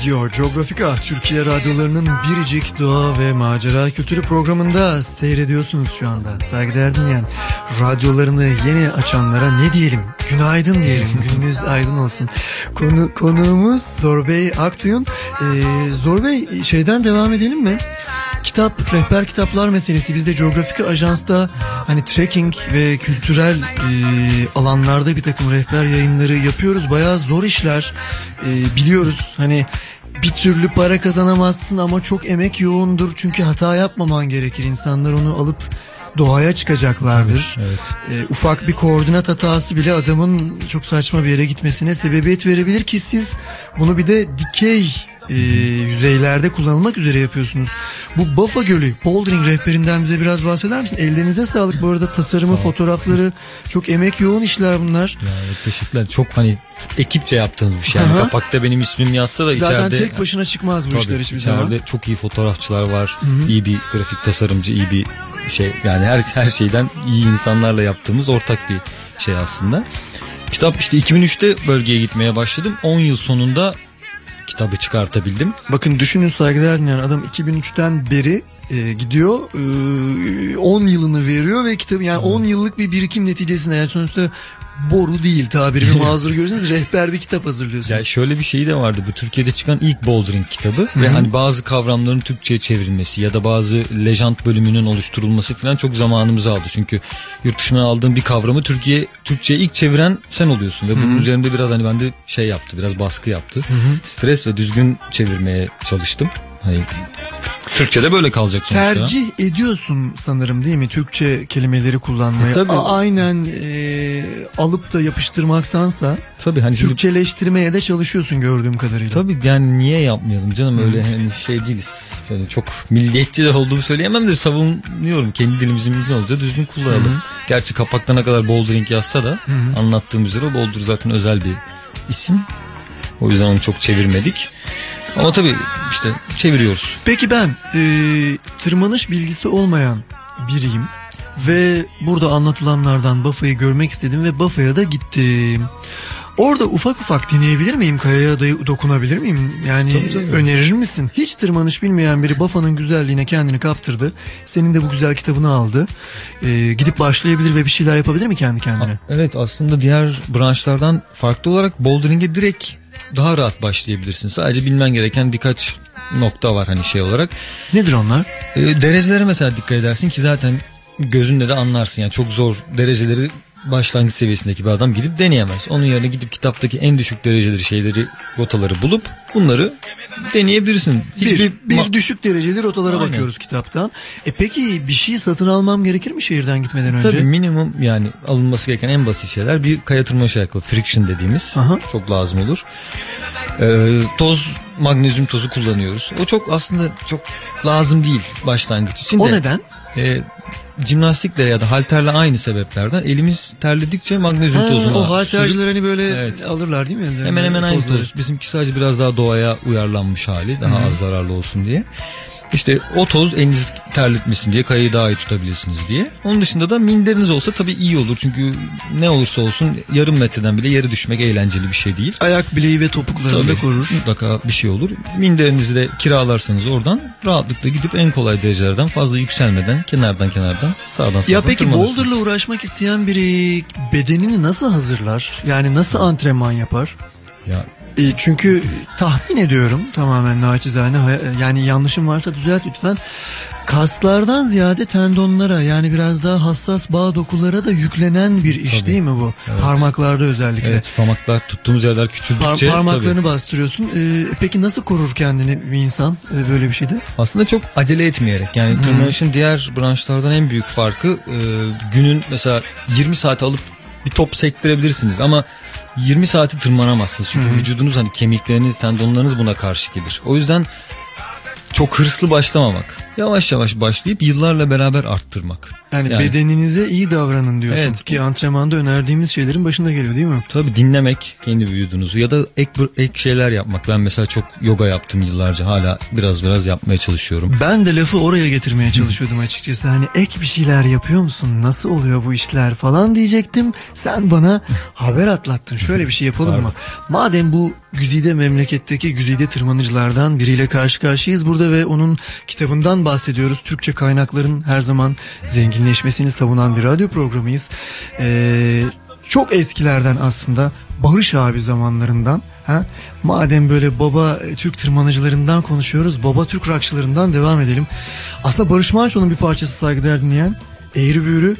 Radyo Geografika, Türkiye radyolarının biricik doğa ve macera kültürü programında seyrediyorsunuz şu anda. Saygıdeğer dinleyen, radyolarını yeni açanlara ne diyelim? Günaydın diyelim, gününüz aydın olsun. Konu, konuğumuz Zorbey Aktuyun. Ee, Zorbey şeyden devam edelim mi? Kitap, rehber kitaplar meselesi. Biz de Geografika Ajans'ta hani trekking ve kültürel e, alanlarda bir takım rehber yayınları yapıyoruz. Bayağı zor işler e, biliyoruz. Hani bir türlü para kazanamazsın ama çok emek yoğundur. Çünkü hata yapmaman gerekir. İnsanlar onu alıp doğaya çıkacaklardır. E, ufak bir koordinat hatası bile adamın çok saçma bir yere gitmesine sebebiyet verebilir ki siz bunu bir de dikey e, yüzeylerde kullanılmak üzere yapıyorsunuz. Bu Bafa Gölü bouldering rehberinden bize biraz bahseder misin? Ellerinize sağlık bu arada tasarımı, fotoğrafları çok emek yoğun işler bunlar. Ya, evet, teşekkürler. Çok hani ekipçe yaptığınız bir şey. Yani Aha. kapakta benim ismim yazsa da Zaten içeride... tek başına çıkmaz bu Tabii, işler hiçbir içeride zaman. çok iyi fotoğrafçılar var. Hı hı. iyi bir grafik tasarımcı, iyi bir şey. Yani her her şeyden iyi insanlarla yaptığımız ortak bir şey aslında. Kitap işte 2003'te bölgeye gitmeye başladım. 10 yıl sonunda kitabı çıkartabildim. Bakın düşünün saygıdeğer dinleyen adam 2003'ten beri e, gidiyor e, 10 yılını veriyor ve kitabı yani 10 yıllık bir birikim neticesinde yani sonuçta boru değil tabirimi mazur görürseniz rehber bir kitap hazırlıyorsunuz. Ya şöyle bir şey de vardı. Bu Türkiye'de çıkan ilk bouldering kitabı ve Hı hı. hani bazı kavramların Türkçe'ye çevrilmesi ya da bazı lejant bölümünün oluşturulması falan çok zamanımızı aldı. Çünkü yurt dışından aldığım bir kavramı Türkiye Türkçe'ye ilk çeviren sen oluyorsun ve bunun Hı hı. üzerinde biraz hani bende şey yaptı, biraz baskı yaptı. Hı hı. Stres ve düzgün çevirmeye çalıştım. Hani Türkçe'de böyle kalacak sonuçta. Tercih ediyorsun sanırım değil mi Türkçe kelimeleri kullanmayı? E, tabii. A- aynen e, alıp da yapıştırmaktansa Tabii hani şimdi- Türkçeleştirmeye de çalışıyorsun gördüğüm kadarıyla. Tabii yani niye yapmayalım canım öyle hani şey değiliz. Böyle çok milliyetçi de olduğumu söyleyemem de savunuyorum. Kendi dilimizin mümkün olunca düzgün kullanalım. Hı. Gerçi kapakta ne kadar bouldering yazsa da hı. anlattığım üzere boulder zaten özel bir isim. O yüzden onu çok çevirmedik. Ama tabii işte çeviriyoruz. Peki ben e, tırmanış bilgisi olmayan biriyim ve burada anlatılanlardan Bafa'yı görmek istedim ve Bafa'ya da gittim. Orada ufak ufak deneyebilir miyim? Kayaya da dokunabilir miyim? Yani Tabii, tabii. önerir misin? Hiç tırmanış bilmeyen biri Bafa'nın güzelliğine kendini kaptırdı. Senin de bu güzel kitabını aldı. E, gidip başlayabilir ve bir şeyler yapabilir mi kendi kendine? Evet aslında diğer branşlardan farklı olarak bouldering'e direkt daha rahat başlayabilirsin. Sadece bilmen gereken birkaç nokta var hani şey olarak. Nedir onlar? E, derecelere mesela dikkat edersin ki zaten gözünle de anlarsın. Yani çok zor dereceleri başlangıç seviyesindeki bir adam gidip deneyemez. Onun yerine gidip kitaptaki en düşük dereceleri şeyleri rotaları bulup bunları deneyebilirsin. Bir, bir ma- düşük dereceli rotalara Aynen. bakıyoruz kitaptan. E peki bir şey satın almam gerekir mi şehirden gitmeden önce? Tabii minimum yani alınması gereken en basit şeyler bir kaya tırmanış ayakkabı friction dediğimiz Aha. çok lazım olur. Ee, toz magnezyum tozu kullanıyoruz. O çok aslında çok lazım değil başlangıç için O de. neden? E, jimnastikle ya da halterle aynı sebeplerden elimiz terledikçe magnezyum tozunu o halterciler hani böyle Evet. alırlar değil mi? ellerine Hemen hemen aynı tozları? toz. Bizimki sadece biraz daha doğaya uyarlanmış hali. Daha Hı. az zararlı olsun diye. İşte o toz elinizi terletmesin diye kayayı daha iyi tutabilirsiniz diye. Onun dışında da minderiniz olsa tabii iyi olur. Çünkü ne olursa olsun yarım metreden bile yere düşmek eğlenceli bir şey değil. Ayak bileği ve topuklarını da korur. Mutlaka bir şey olur. Minderinizi de kiralarsanız oradan rahatlıkla gidip en kolay derecelerden fazla yükselmeden kenardan kenardan sağdan sağa Ya peki boulder'la uğraşmak isteyen biri bedenini nasıl hazırlar? Yani nasıl antrenman yapar? Ya E, çünkü tahmin ediyorum tamamen naçizane yani yanlışım varsa düzelt lütfen. Kaslardan ziyade tendonlara yani biraz daha hassas bağ dokulara da yüklenen bir iş Tabii. değil mi bu? Evet. Parmaklarda özellikle. Evet parmaklar tuttuğumuz yerler Par- küçüldükçe parmaklarını tabii. bastırıyorsun. E, peki nasıl korur kendini bir insan e, böyle bir şeyde? Aslında çok acele etmeyerek yani Hı. tırmanışın diğer branşlardan en büyük farkı e, günün mesela 20 saat alıp bir top sektirebilirsiniz ama 20 saati tırmanamazsınız. Çünkü Hı. vücudunuz hani kemikleriniz, tendonlarınız buna karşı gelir. O yüzden çok hırslı başlamamak. Yavaş yavaş başlayıp yıllarla beraber arttırmak. Yani, Yani- bedeninize iyi davranın diyorsun Evet. ki antrenmanda önerdiğimiz şeylerin başında geliyor değil mi? Tabii dinlemek kendi vücudunuzu ya da ek ek şeyler yapmak. Ben mesela çok yoga yaptım yıllarca. Hala biraz biraz yapmaya çalışıyorum. Ben de lafı oraya getirmeye çalışıyordum açıkçası. Hani ek bir şeyler yapıyor musun? Nasıl oluyor bu işler falan diyecektim. Sen bana haber atlattın. Şöyle bir şey yapalım mı? Madem bu güzide memleketteki güzide tırmanıcılardan biriyle karşı karşıyayız burada ve onun kitabından bahsediyoruz. Türkçe kaynakların her zaman zenginleşmesini savunan bir radyo programıyız. Ee, çok eskilerden aslında Barış abi zamanlarından ha madem böyle baba Türk tırmanıcılarından konuşuyoruz baba Türk rockçılarından devam edelim. Aslında Barış Manço'nun bir parçası saygıdeğer dinleyen Eğri Büğrü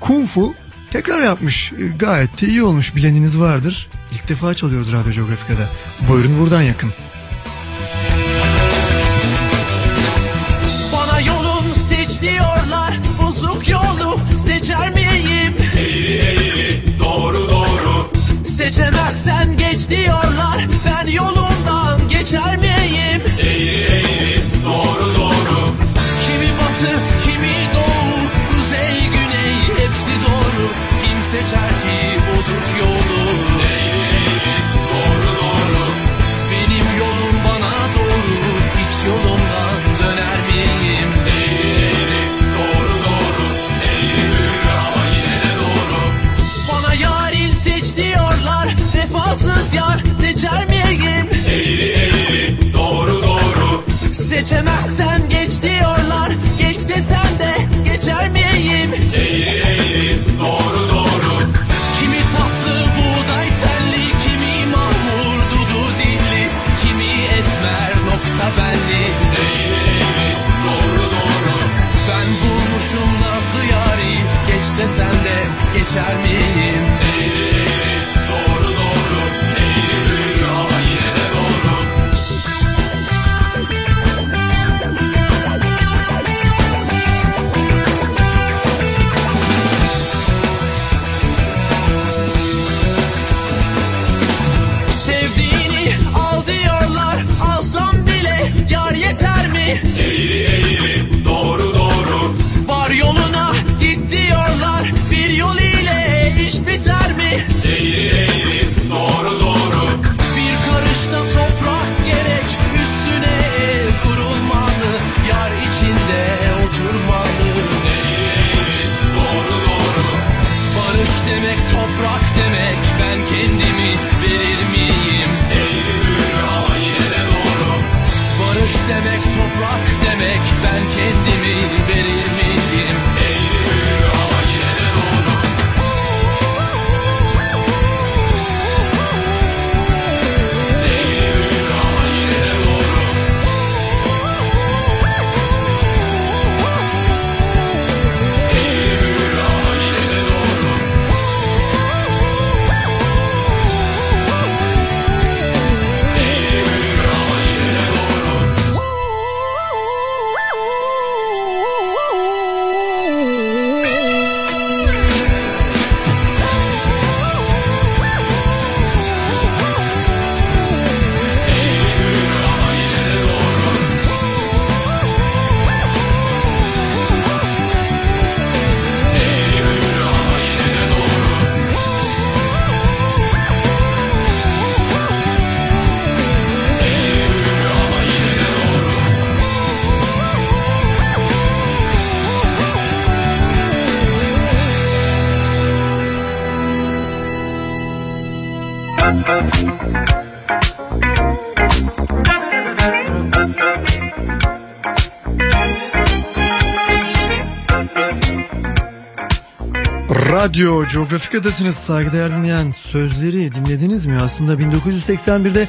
Kung Fu tekrar yapmış E, gayet de iyi olmuş bileniniz vardır. İlk defa çalıyoruz Radyo Geografika'da. Buyurun buradan yakın. Geç Ben yolundan geçer miyim? Geçer miyim? Radyo Geografika'dasınız saygıdeğer dinleyen sözleri dinlediniz mi? Aslında 1981'de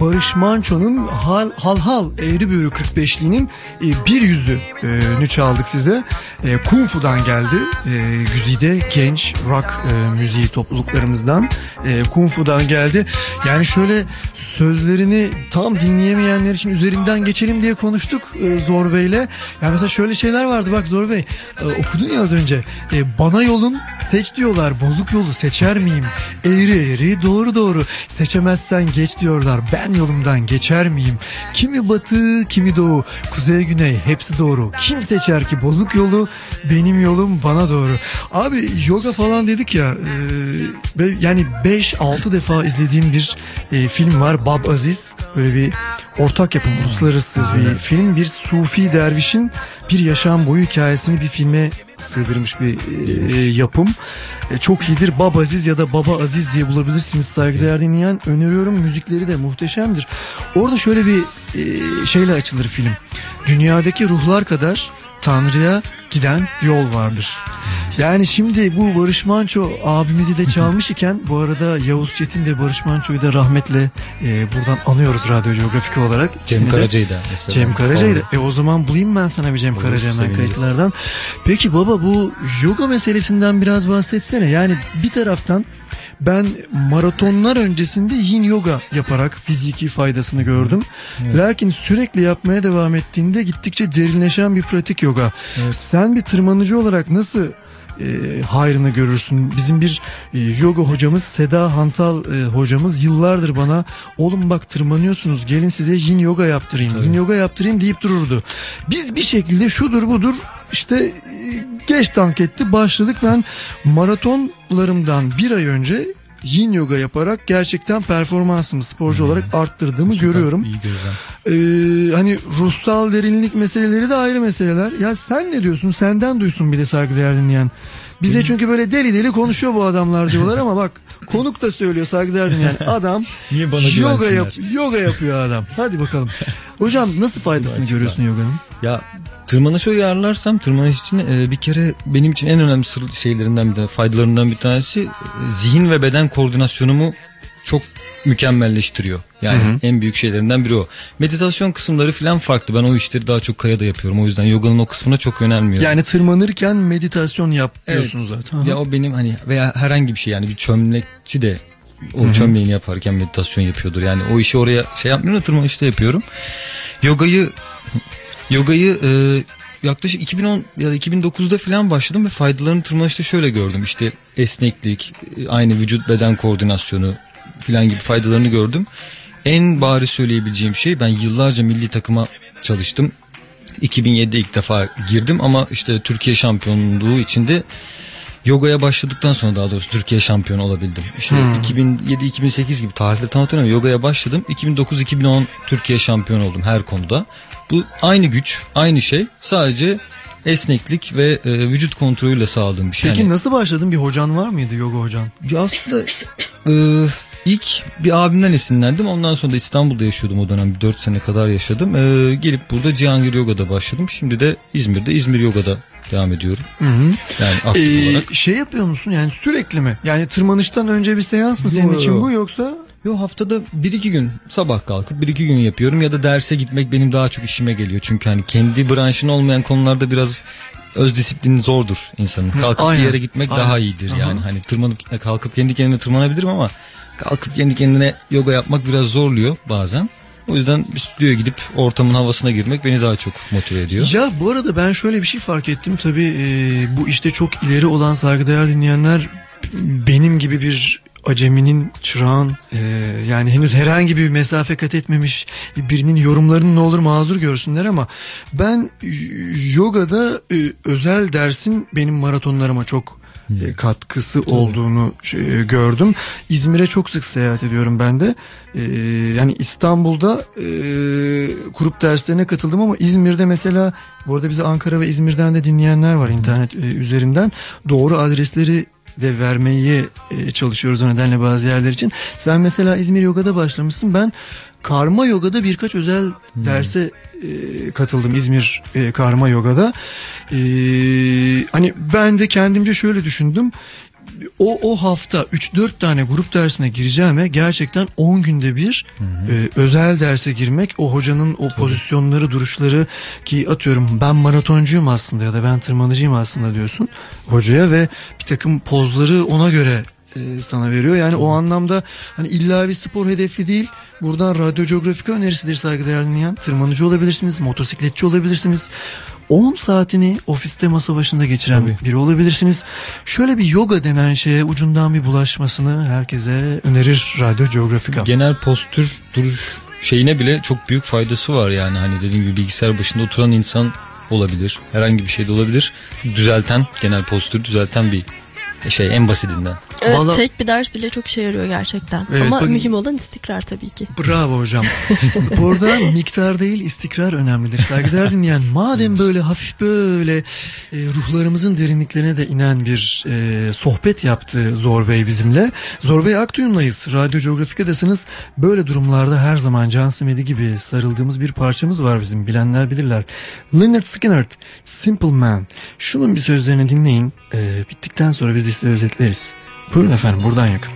Barış Manço'nun Hal Hal, Hal Eğri Büğrü 45'liğinin e, bir yüzünü çaldık size. E, Kung Fu'dan geldi. E, güzide genç rock e, müziği topluluklarımızdan e, Kung Fu'dan geldi. Yani şöyle sözlerini tam dinleyemeyenler için üzerinden geçelim diye konuştuk e, Zor Bey'le. Yani mesela şöyle şeyler vardı bak Zor Bey e, okudun ya az önce. E, bana yolun Seç diyorlar bozuk yolu seçer miyim? Eğri eğri doğru doğru. Seçemezsen geç diyorlar. Ben yolumdan geçer miyim? Kimi batı kimi doğu. Kuzey güney hepsi doğru. Kim seçer ki bozuk yolu? Benim yolum bana doğru. Abi yoga falan dedik ya. e, yani 5-6 defa izlediğim bir e, film var. Bab Aziz. Böyle bir ortak yapım uluslararası bir film. Bir sufi dervişin bir yaşam boyu hikayesini bir filme sığdırmış bir e, yapım. E, çok iyidir. Bab Aziz ya da Baba Aziz diye bulabilirsiniz saygıdeğer dinleyen. Öneriyorum. Müzikleri de muhteşemdir. Orada şöyle bir e, şeyle açılır film. Dünyadaki ruhlar kadar Tanrı'ya giden yol vardır. Yani şimdi bu Barış Manço abimizi de çalmış iken bu arada Yavuz Çetin de Barış Manço'yu da rahmetle e, buradan anıyoruz radyo coğrafik olarak. Cem Karaca'yı da mesela. Cem Karaca'yı da. E o zaman bulayım ben sana bir Cem Karaca hemen kayıtlardan. Peki baba bu yoga meselesinden biraz bahsetsene. Yani bir taraftan ben maratonlar öncesinde yin yoga yaparak fiziki faydasını gördüm. Lakin sürekli yapmaya devam ettiğinde gittikçe derinleşen bir pratik yoga. Sen bir tırmanıcı olarak nasıl e, hayrını görürsün. Bizim bir e, yoga hocamız Seda Hantal e, hocamız yıllardır bana oğlum bak tırmanıyorsunuz gelin size yin yoga yaptırayım. Yin yoga yaptırayım deyip dururdu. Biz bir şekilde şudur budur işte e, geç tank etti başladık ben maratonlarımdan bir ay önce yin yoga yaparak gerçekten performansımı sporcu olarak arttırdığımı görüyorum. İyi. Ee, hani ruhsal derinlik meseleleri de ayrı meseleler. Ya sen ne diyorsun? Senden duysun bir de saygıdeğer dinleyen. Bize çünkü böyle deli deli konuşuyor bu adamlar diyorlar ama bak konuk da söylüyor saygıdeğer dinleyen. Adam Niye bana yoga, yap, yoga yapıyor adam. Hadi bakalım. Hocam nasıl faydasını görüyorsun yoganın? Ya tırmanışı uyarlarsam tırmanış için e, bir kere benim için en önemli şeylerinden bir tane faydalarından bir tanesi e, zihin ve beden koordinasyonumu çok mükemmelleştiriyor. Yani Hı hı. en büyük şeylerinden biri o. Meditasyon kısımları falan farklı. Ben o işleri daha çok kayada yapıyorum. O yüzden yoganın o kısmına çok yönelmiyorum. Yani tırmanırken meditasyon yapıyorsunuz Evet. zaten. Ya o benim hani veya herhangi bir şey yani bir çömlekçi de o Hı hı. çömleğini yaparken meditasyon yapıyordur. Yani o işi oraya şey yapmıyorum da tırmanışta yapıyorum. Yogayı yogayı e, yaklaşık 2010 ya da 2009'da falan başladım ve faydalarını tırmanışta şöyle gördüm. İşte esneklik, e, aynı vücut beden koordinasyonu falan gibi faydalarını gördüm. En bariz söyleyebileceğim şey ben yıllarca milli takıma çalıştım. 2007'de ilk defa girdim ama işte Türkiye şampiyonluğu içinde yogaya başladıktan sonra daha doğrusu Türkiye şampiyonu olabildim. İşte Hmm. 2007-2008 gibi tarihte tam hatırlamıyorum. Yogaya başladım. 2009-2010 Türkiye şampiyonu oldum her konuda. Bu aynı güç, aynı şey. Sadece esneklik ve e, vücut kontrolüyle sağladığım bir şey. Peki Yani- nasıl başladın? Bir hocan var mıydı yoga hocan? ya aslında e, ilk bir abimden esinlendim. Ondan sonra da İstanbul'da yaşıyordum o dönem. 4 sene kadar yaşadım. E, gelip burada Cihangir Yoga'da başladım. Şimdi de İzmir'de İzmir Yoga'da devam ediyorum. Hı hı. Yani aktif Ee, olarak. Şey yapıyor musun yani sürekli mi? Yani tırmanıştan önce bir seans mı senin Yo, için yo. bu yoksa? Yo haftada bir iki gün sabah kalkıp bir iki gün yapıyorum ya da derse gitmek benim daha çok işime geliyor. Çünkü hani kendi branşın olmayan konularda biraz öz disiplin zordur insanın. Kalkıp aynen, bir yere gitmek aynen. daha iyidir Aha. yani. Hani tırmanıp kalkıp kendi kendime tırmanabilirim ama kalkıp kendi kendine yoga yapmak biraz zorluyor bazen. O yüzden bir stüdyoya gidip ortamın havasına girmek beni daha çok motive ediyor. Ya bu arada ben şöyle bir şey fark ettim. Tabii e, bu işte çok ileri olan saygıdeğer dinleyenler benim gibi bir aceminin, çırağın e, yani henüz herhangi bir mesafe kat etmemiş birinin yorumlarını ne olur mazur görsünler ama ben yogada e, özel dersin benim maratonlarıma çok e, katkısı olduğunu şey, e, gördüm. İzmir'e çok sık seyahat ediyorum ben de. E, yani İstanbul'da e, grup derslerine katıldım ama İzmir'de mesela bu arada bize Ankara ve İzmir'den de dinleyenler var internet e, üzerinden. Doğru adresleri de vermeyi e, çalışıyoruz o nedenle bazı yerler için. Sen mesela İzmir Yoga'da başlamışsın. Ben Karma Yoga'da birkaç özel derse e, katıldım İzmir e, Karma Yoga'da. E, hani ben de kendimce şöyle düşündüm. O o hafta 3-4 tane grup dersine gireceğime gerçekten 10 günde bir e, özel derse girmek o hocanın o pozisyonları duruşları ki atıyorum ben maratoncuyum aslında ya da ben tırmanıcıyım aslında diyorsun hocaya ve bir takım pozları ona göre e, sana veriyor. Yani o anlamda hani illa bir spor hedefli değil. Buradan radyo coğrafika önerisidir saygıdeğer dinleyen. Tırmanıcı olabilirsiniz, motosikletçi olabilirsiniz. 10 saatini ofiste masa başında geçiren biri olabilirsiniz. Şöyle bir yoga denen şeye ucundan bir bulaşmasını herkese önerir Radyo Geografika. Genel postür duruş şeyine bile çok büyük faydası var yani hani dediğim gibi bilgisayar başında oturan insan olabilir. Herhangi bir şey de olabilir. Düzelten genel postür düzelten bir şey en basitinden. Evet, Vallahi- tek bir ders bile çok işe yarıyor gerçekten. Evet, Ama bakın- mühim olan istikrar tabii ki. Bravo hocam. Sporda miktar değil istikrar önemlidir. Saygıdeğer dinleyen madem böyle hafif böyle e, ruhlarımızın derinliklerine de inen bir e, sohbet yaptı Zor Bey bizimle. Zor Bey Akduyum'layız. Radyo Geografika'dasınız. Böyle durumlarda her zaman Can Smedi gibi sarıldığımız bir parçamız var bizim. Bilenler bilirler. Leonard Skinner, Simple Man. Şunun bir sözlerini dinleyin. E, bittikten sonra biz de size özetleriz. Buyurun efendim buradan yakın.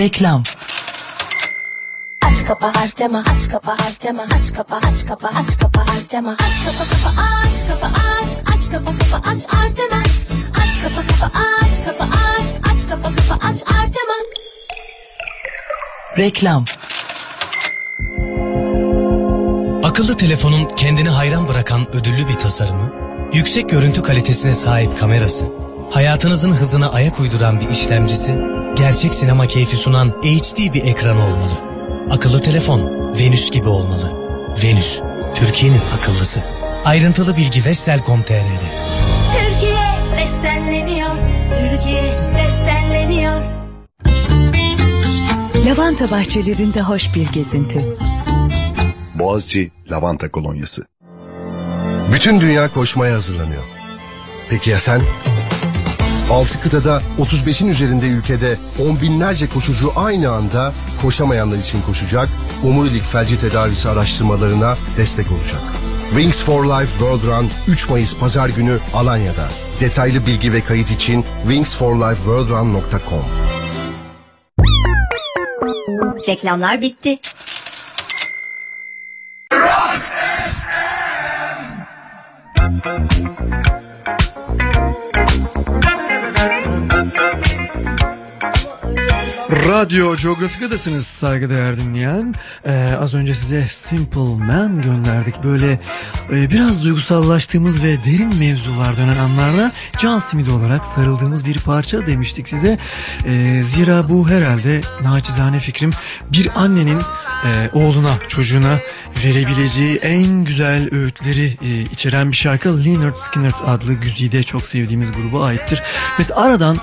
Reklam. Aç kapa Artema aç kapa Artema aç kapa aç kapa aç kapa Artema aç kapa kapa aç kapa aç aç kapa kapa aç Artema aç kapa kapa aç kapa aç aç kapa kapa aç Artema Reklam. Akıllı telefonun kendini hayran bırakan ödüllü bir tasarımı, yüksek görüntü kalitesine sahip kamerası, hayatınızın hızına ayak uyduran bir işlemcisi, gerçek sinema keyfi sunan HD bir ekran olmalı. Akıllı telefon Venüs gibi olmalı. Venüs, Türkiye'nin akıllısı. Ayrıntılı bilgi vestel.com.tr'de. Türkiye bestenleniyor Türkiye bestenleniyor Lavanta bahçelerinde hoş bir gezinti. Boğaziçi Lavanta Kolonyası. Bütün dünya koşmaya hazırlanıyor. Peki ya sen? 6 kıtada 35'in üzerinde ülkede on binlerce koşucu aynı anda koşamayanlar için koşacak, omurilik felci tedavisi araştırmalarına destek olacak. Wings for Life World Run 3 Mayıs Pazar günü Alanya'da. Detaylı bilgi ve kayıt için wingsforlifeworldrun.com Reklamlar bitti. Radyo Geografika'dasınız saygıdeğer dinleyen. Ee, az önce size Simple Man gönderdik. Böyle e, biraz duygusallaştığımız ve derin mevzular dönen anlarda can simidi olarak sarıldığımız bir parça demiştik size. Ee, zira bu herhalde naçizane fikrim bir annenin e, oğluna, çocuğuna verebileceği en güzel öğütleri e, içeren bir şarkı Leonard Skinner adlı güzide çok sevdiğimiz gruba aittir. Mesela aradan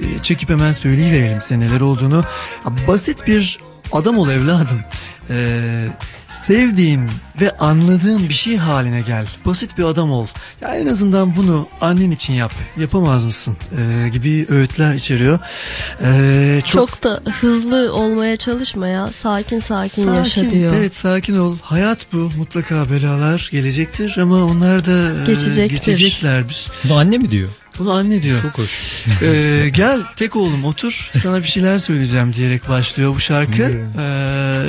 e, çekip hemen söyleyiverelim size neler olduğunu. Basit bir adam ol evladım. E, sevdiğin ve anladığın bir şey haline gel. Basit bir adam ol. Ya en azından bunu annen için yap. Yapamaz mısın? E, gibi öğütler içeriyor. E, çok, Çok da hızlı olmaya çalışma ya. Sakin sakin, yaşa diyor. Evet sakin ol. Hayat bu. Mutlaka belalar gelecektir ama onlar da e, Geçecektir. geçeceklerdir. Bunu anne mi diyor? Bunu anne diyor. Çok hoş. Ee, gel tek oğlum otur sana bir şeyler söyleyeceğim diyerek başlıyor bu şarkı. Ee,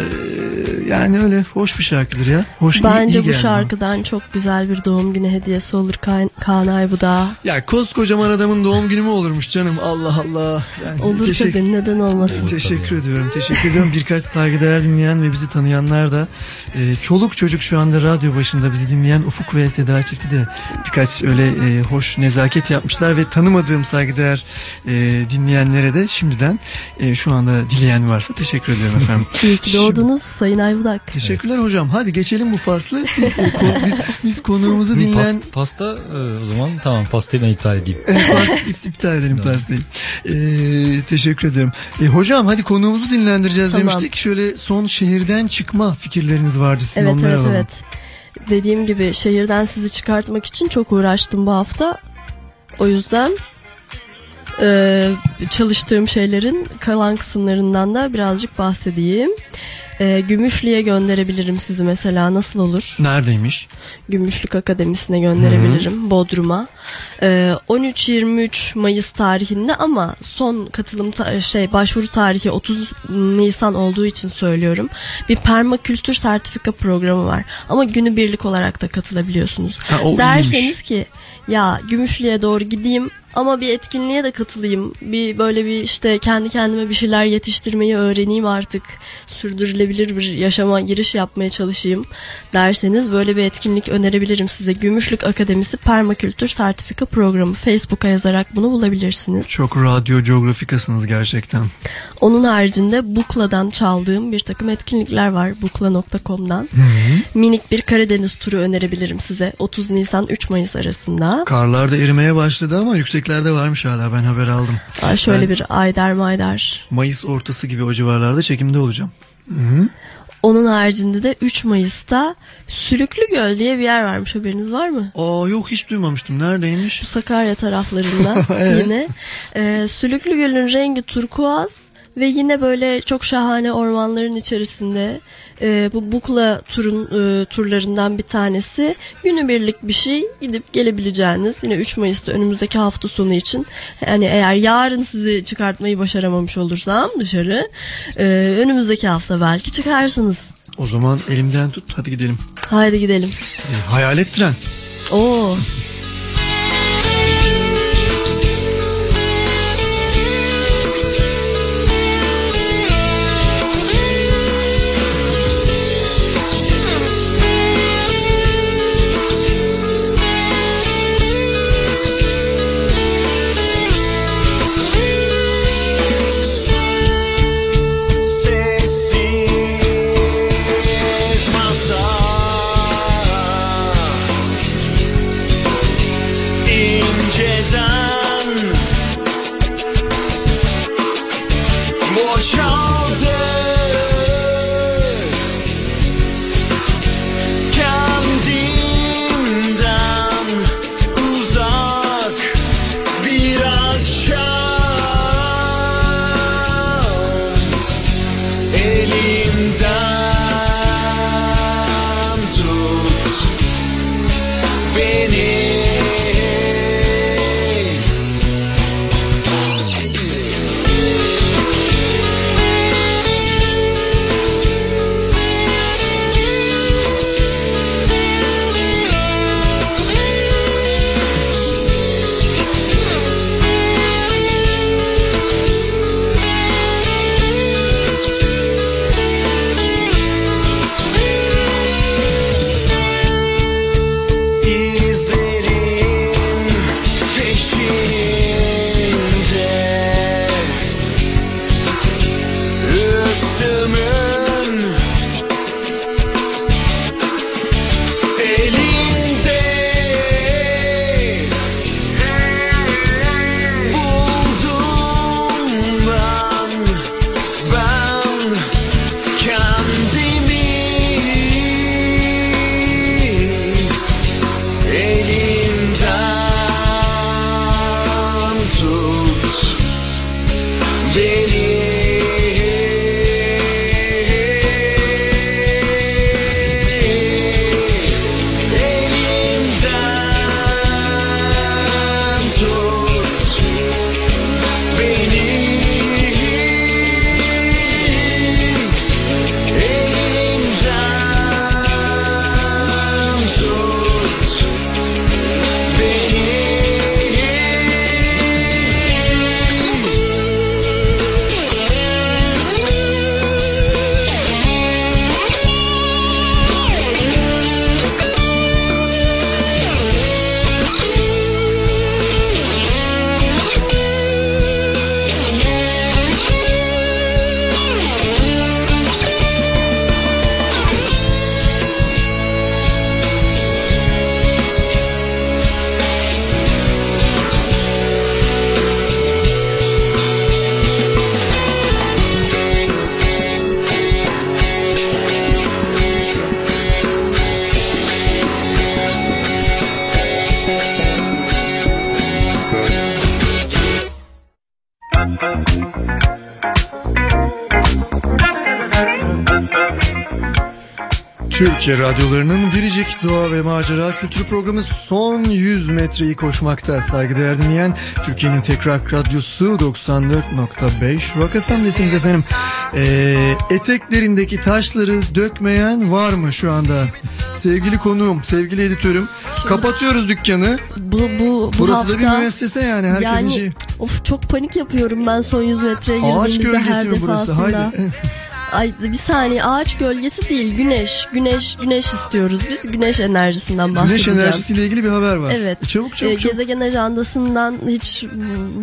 yani öyle hoş bir şarkıdır ya. Hoş iyi- Bence iyi bu geldi şarkıdan çok güzel bir doğum günü hediyesi olur Kaan, Kaan Aybuda. Ya koskocaman adamın doğum günü mü olurmuş canım Allah Allah. Yani Olur tabii neden olmasın. Teşekkür ediyorum. Teşekkür ediyorum. Birkaç saygıdeğer dinleyen ve bizi tanıyanlar da e, çoluk çocuk şu anda radyo başında bizi dinleyen Ufuk ve Seda çifti de birkaç öyle e, hoş nezaket yapmışlar ve tanımadığım saygıdeğer e, dinleyenlere de şimdiden e, şu anda dileyen varsa teşekkür ediyorum efendim. İyi ki doğdunuz Sayın Aybudak. Teşekkürler hocam. Hadi geçelim bu faslı. Siz, e, ko- biz, biz konuğumuzu Pas- dinleyen pasta e, o zaman tamam pastayı ben iptal edeyim. Past, ip- iptal edelim pastayı. Ee, teşekkür ederim. E, hocam hadi konuğumuzu dinlendireceğiz Tamam. demiştik. Şöyle son şehirden çıkma fikirleriniz vardı sizin Evet onları evet alalım. evet. Dediğim gibi şehirden sizi çıkartmak için çok uğraştım bu hafta. O yüzden e, çalıştığım şeylerin kalan kısımlarından da birazcık bahsedeyim. E, Gümüşlü'ye gönderebilirim sizi mesela nasıl olur? Neredeymiş? Gümüşlük Akademisi'ne gönderebilirim Bodrum'a. Ee, 13-23 Mayıs tarihinde ama son katılım ta- şey başvuru tarihi 30 Nisan olduğu için söylüyorum. Bir permakültür sertifika programı var. Ama günübirlik olarak da katılabiliyorsunuz. Ha, o Derseniz iyiymiş. ki ya Gümüşlü'ye doğru gideyim ama bir etkinliğe de katılayım. Bir böyle bir işte kendi kendime bir şeyler yetiştirmeyi öğreneyim artık. Sürdürülebilir bir yaşama giriş yapmaya çalışayım derseniz böyle bir etkinlik önerebilirim size. Gümüşlük Akademisi Permakültür Sertifika Programı. Facebook'a yazarak bunu bulabilirsiniz. Çok radyo coğrafikasınız gerçekten. Onun haricinde Bukla'dan çaldığım bir takım etkinlikler var. Bukla.com'dan. Minik bir Karadeniz turu önerebilirim size. 30 Nisan 3 Mayıs arasında. Karlar da erimeye başladı ama yükseklerde varmış hala ben haber aldım. Aa, şöyle Ben bir Aydar Maydar. Mayıs ortası gibi o civarlarda çekimde olacağım. Hı-hı. Onun haricinde de 3 Mayıs'ta Sülüklü Göl diye bir yer varmış haberiniz var mı? Aa yok hiç duymamıştım. Neredeymiş? Bu Sakarya taraflarında Evet. yine. Ee, Sülüklü Göl'ün rengi turkuaz Ve yine böyle çok şahane ormanların içerisinde e, bu Bukla turun e, turlarından bir tanesi günübirlik bir şey gidip gelebileceğiniz yine 3 Mayıs'ta önümüzdeki hafta sonu için yani eğer yarın sizi çıkartmayı başaramamış olursam dışarı e, önümüzdeki hafta belki çıkarsınız. O zaman elimden tut hadi gidelim. Haydi gidelim. E, hayalet tren. Oo. Türkçe radyolarının biricik doğa ve macera kültür programı son 100 metreyi koşmakta saygıdeğer dinleyen Türkiye'nin tekrar radyosu 94.5 Rock FM'desiniz efendim. Ee, eteklerindeki taşları dökmeyen var mı şu anda? Sevgili konuğum, sevgili editörüm kapatıyoruz dükkanı. Bu, bu, bu Burası hafta, da bir müessese yani herkesin yani, şeyi. Of çok panik yapıyorum ben son 100 metreye Ağaç girdiğimizde her mi burası? defasında. Haydi. Ay bir saniye ağaç gölgesi değil güneş güneş güneş istiyoruz biz güneş enerjisinden Güneş bahsedeceğim. enerjisiyle ilgili bir haber var. Evet. E, Çabuk çabuk Ee, çabuk. Gezegen ajandasından hiç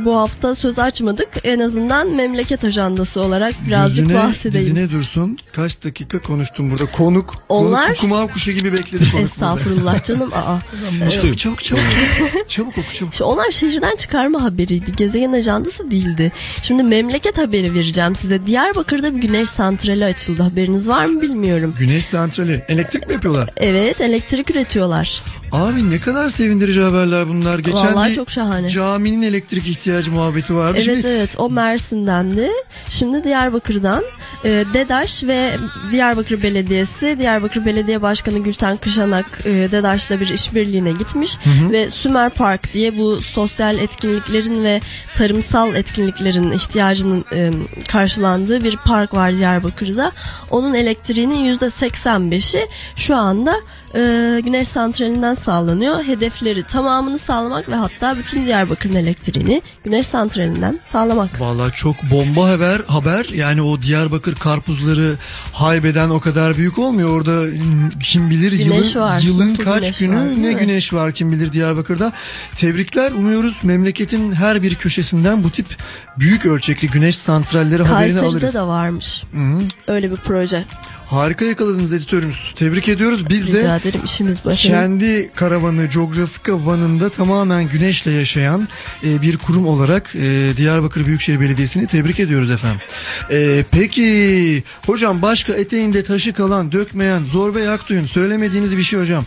bu hafta söz açmadık. En azından memleket ajandası olarak birazcık Yüzüne, bahsedeyim. dizine dursun. Kaç dakika konuştum burada. Konuk. Onlar- Konuk kumav kuşu gibi bekledi konuk Estağfurullah canım. Aa. burada. Çabuk çabuk çabuk. çabuk. çabuk oku çabuk. İşte onlar şehirden çıkarma haberiydi. Gezegen ajandası değildi. Şimdi memleket haberi vereceğim size. Diyarbakır'da bir güneş santrali santrali açıldı. Haberiniz var mı bilmiyorum. Güneş santrali. Elektrik mi yapıyorlar? Evet elektrik üretiyorlar. Abi ne kadar sevindirici haberler bunlar. Geçen Vallahi çok şahane. caminin elektrik ihtiyacı muhabbeti vardı. Evet Şimdi evet o Mersin'dendi. Şimdi Diyarbakır'dan e, DEDAŞ ve Diyarbakır Belediyesi, Diyarbakır Belediye Başkanı Gülten Kışanak e, DEDAŞ'la bir işbirliğine gitmiş Hı hı. ve Sümer Park diye bu sosyal etkinliklerin ve tarımsal etkinliklerin ihtiyacının e, karşılandığı bir park var Diyarbakır'da. Onun elektriğinin %85'i şu anda e, güneş santralinden sağlanıyor. Hedefleri tamamını sağlamak ve hatta bütün Diyarbakır'ın elektriğini güneş santralinden sağlamak. Vallahi çok bomba haber haber yani o Diyarbakır karpuzları haybeden o kadar büyük olmuyor orada kim bilir Güneş yılın, var. yılın Nasıl kaç günü var, ne mi? güneş var kim bilir Diyarbakır'da tebrikler umuyoruz memleketin her bir köşesinden bu tip büyük ölçekli güneş santralleri haberini Kayseri'de alırız. de varmış. Hı hı. Öyle bir proje. Harika yakaladınız editörümüz. Tebrik ediyoruz. Biz Rica de ederim işimiz kendi karavanı Geografika Van'ında tamamen güneşle yaşayan e, bir kurum olarak e, Diyarbakır Büyükşehir Belediyesi'ni tebrik ediyoruz efendim. E, peki hocam başka eteğinde taşı kalan dökmeyen Zorbe Aktuğ'un söylemediğiniz bir şey hocam.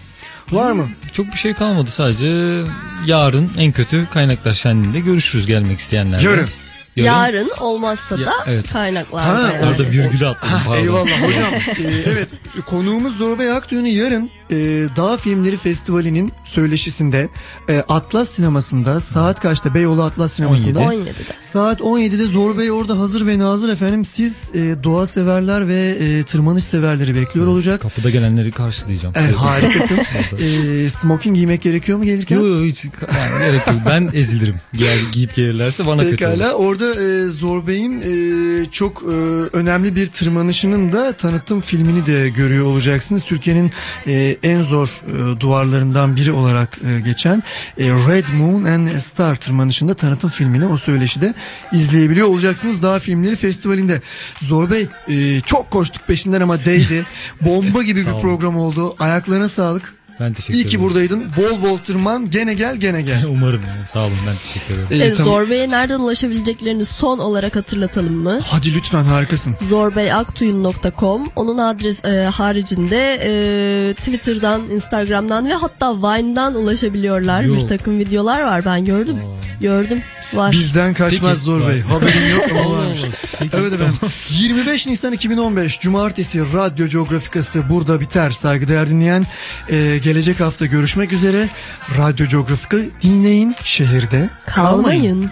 Var mı? Çok bir şey kalmadı sadece yarın en kötü kaynaklar şenliğinde görüşürüz gelmek isteyenlerle. Yarın. Yarın olmazsa da evet. kaynaklar. Ha, yani. Orada virgülü atladım pardon. Eyvallah hocam. Ee, evet konuğumuz Zorbe Akdüğün'ü yarın e, Dağ Filmleri Festivali'nin söyleşisinde e, Atlas Sineması'nda saat kaçta Beyoğlu Atlas Sineması'nda 17'de. saat 17'de Zor Bey orada hazır ve nazır efendim siz e, doğa severler ve e, tırmanış severleri bekliyor olacak. Kapıda gelenleri karşılayacağım. Evet, harikasın. e, smoking giymek gerekiyor mu gelirken? Yok yok hiç yani gerek yok. Ben ezilirim. Giyer, giyip gelirlerse bana kötü olur. Pekala orada e, Zor Bey'in e, çok e, önemli bir tırmanışının da tanıtım filmini de görüyor olacaksınız. Türkiye'nin e, en zor e, duvarlarından biri olarak e, geçen e, Red Moon and Star tırmanışında tanıtım filmini o söyleşide izleyebiliyor olacaksınız. Dağ Filmleri Festivali'nde. Zor Bey e, çok koştuk peşinden ama değdi. Bomba gibi bir program oldu. Ayaklarına sağlık. Ben teşekkür İyi ederim. ki buradaydın. Bol bol tırman. Gene gel gene gel. Umarım yani. Sağ olun ben teşekkür ederim. İyi, Evet, tamam. Zorbey'e nereden ulaşabileceklerini son olarak hatırlatalım mı? Hadi lütfen harikasın. zorbeyaktuyun.com onun adres e, haricinde e, Twitter'dan, Instagram'dan ve hatta Vine'dan ulaşabiliyorlar. Yok. Bir takım videolar var ben gördüm. Gördüm. Var. Bizden kaçmaz Peki, Zor. Bey. Haberin yok ama varmış. Peki, evet efendim. 25 Nisan 2015 Cumartesi Radyo Coğrafikası burada biter. Saygıdeğer dinleyen e, gelecek hafta görüşmek üzere. Radyo Coğrafika dinleyin şehirde kalmayın. Kalmayın.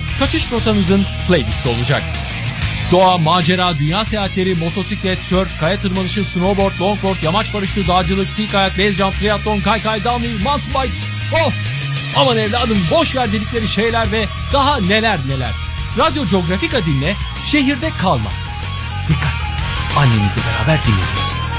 kaçış rotanızın playlisti olacak. Doğa, macera, dünya seyahatleri, motosiklet, surf, kaya tırmanışı, snowboard, longboard, yamaç paraşütü, dağcılık, sea kayak, base jump, triatlon, kaykay, downhill, mountain bike. Of! Aman evladım boş ver dedikleri şeyler ve daha neler neler. Radyo Geografika dinle, şehirde kalma. Dikkat! Annenizle beraber dinleyiniz.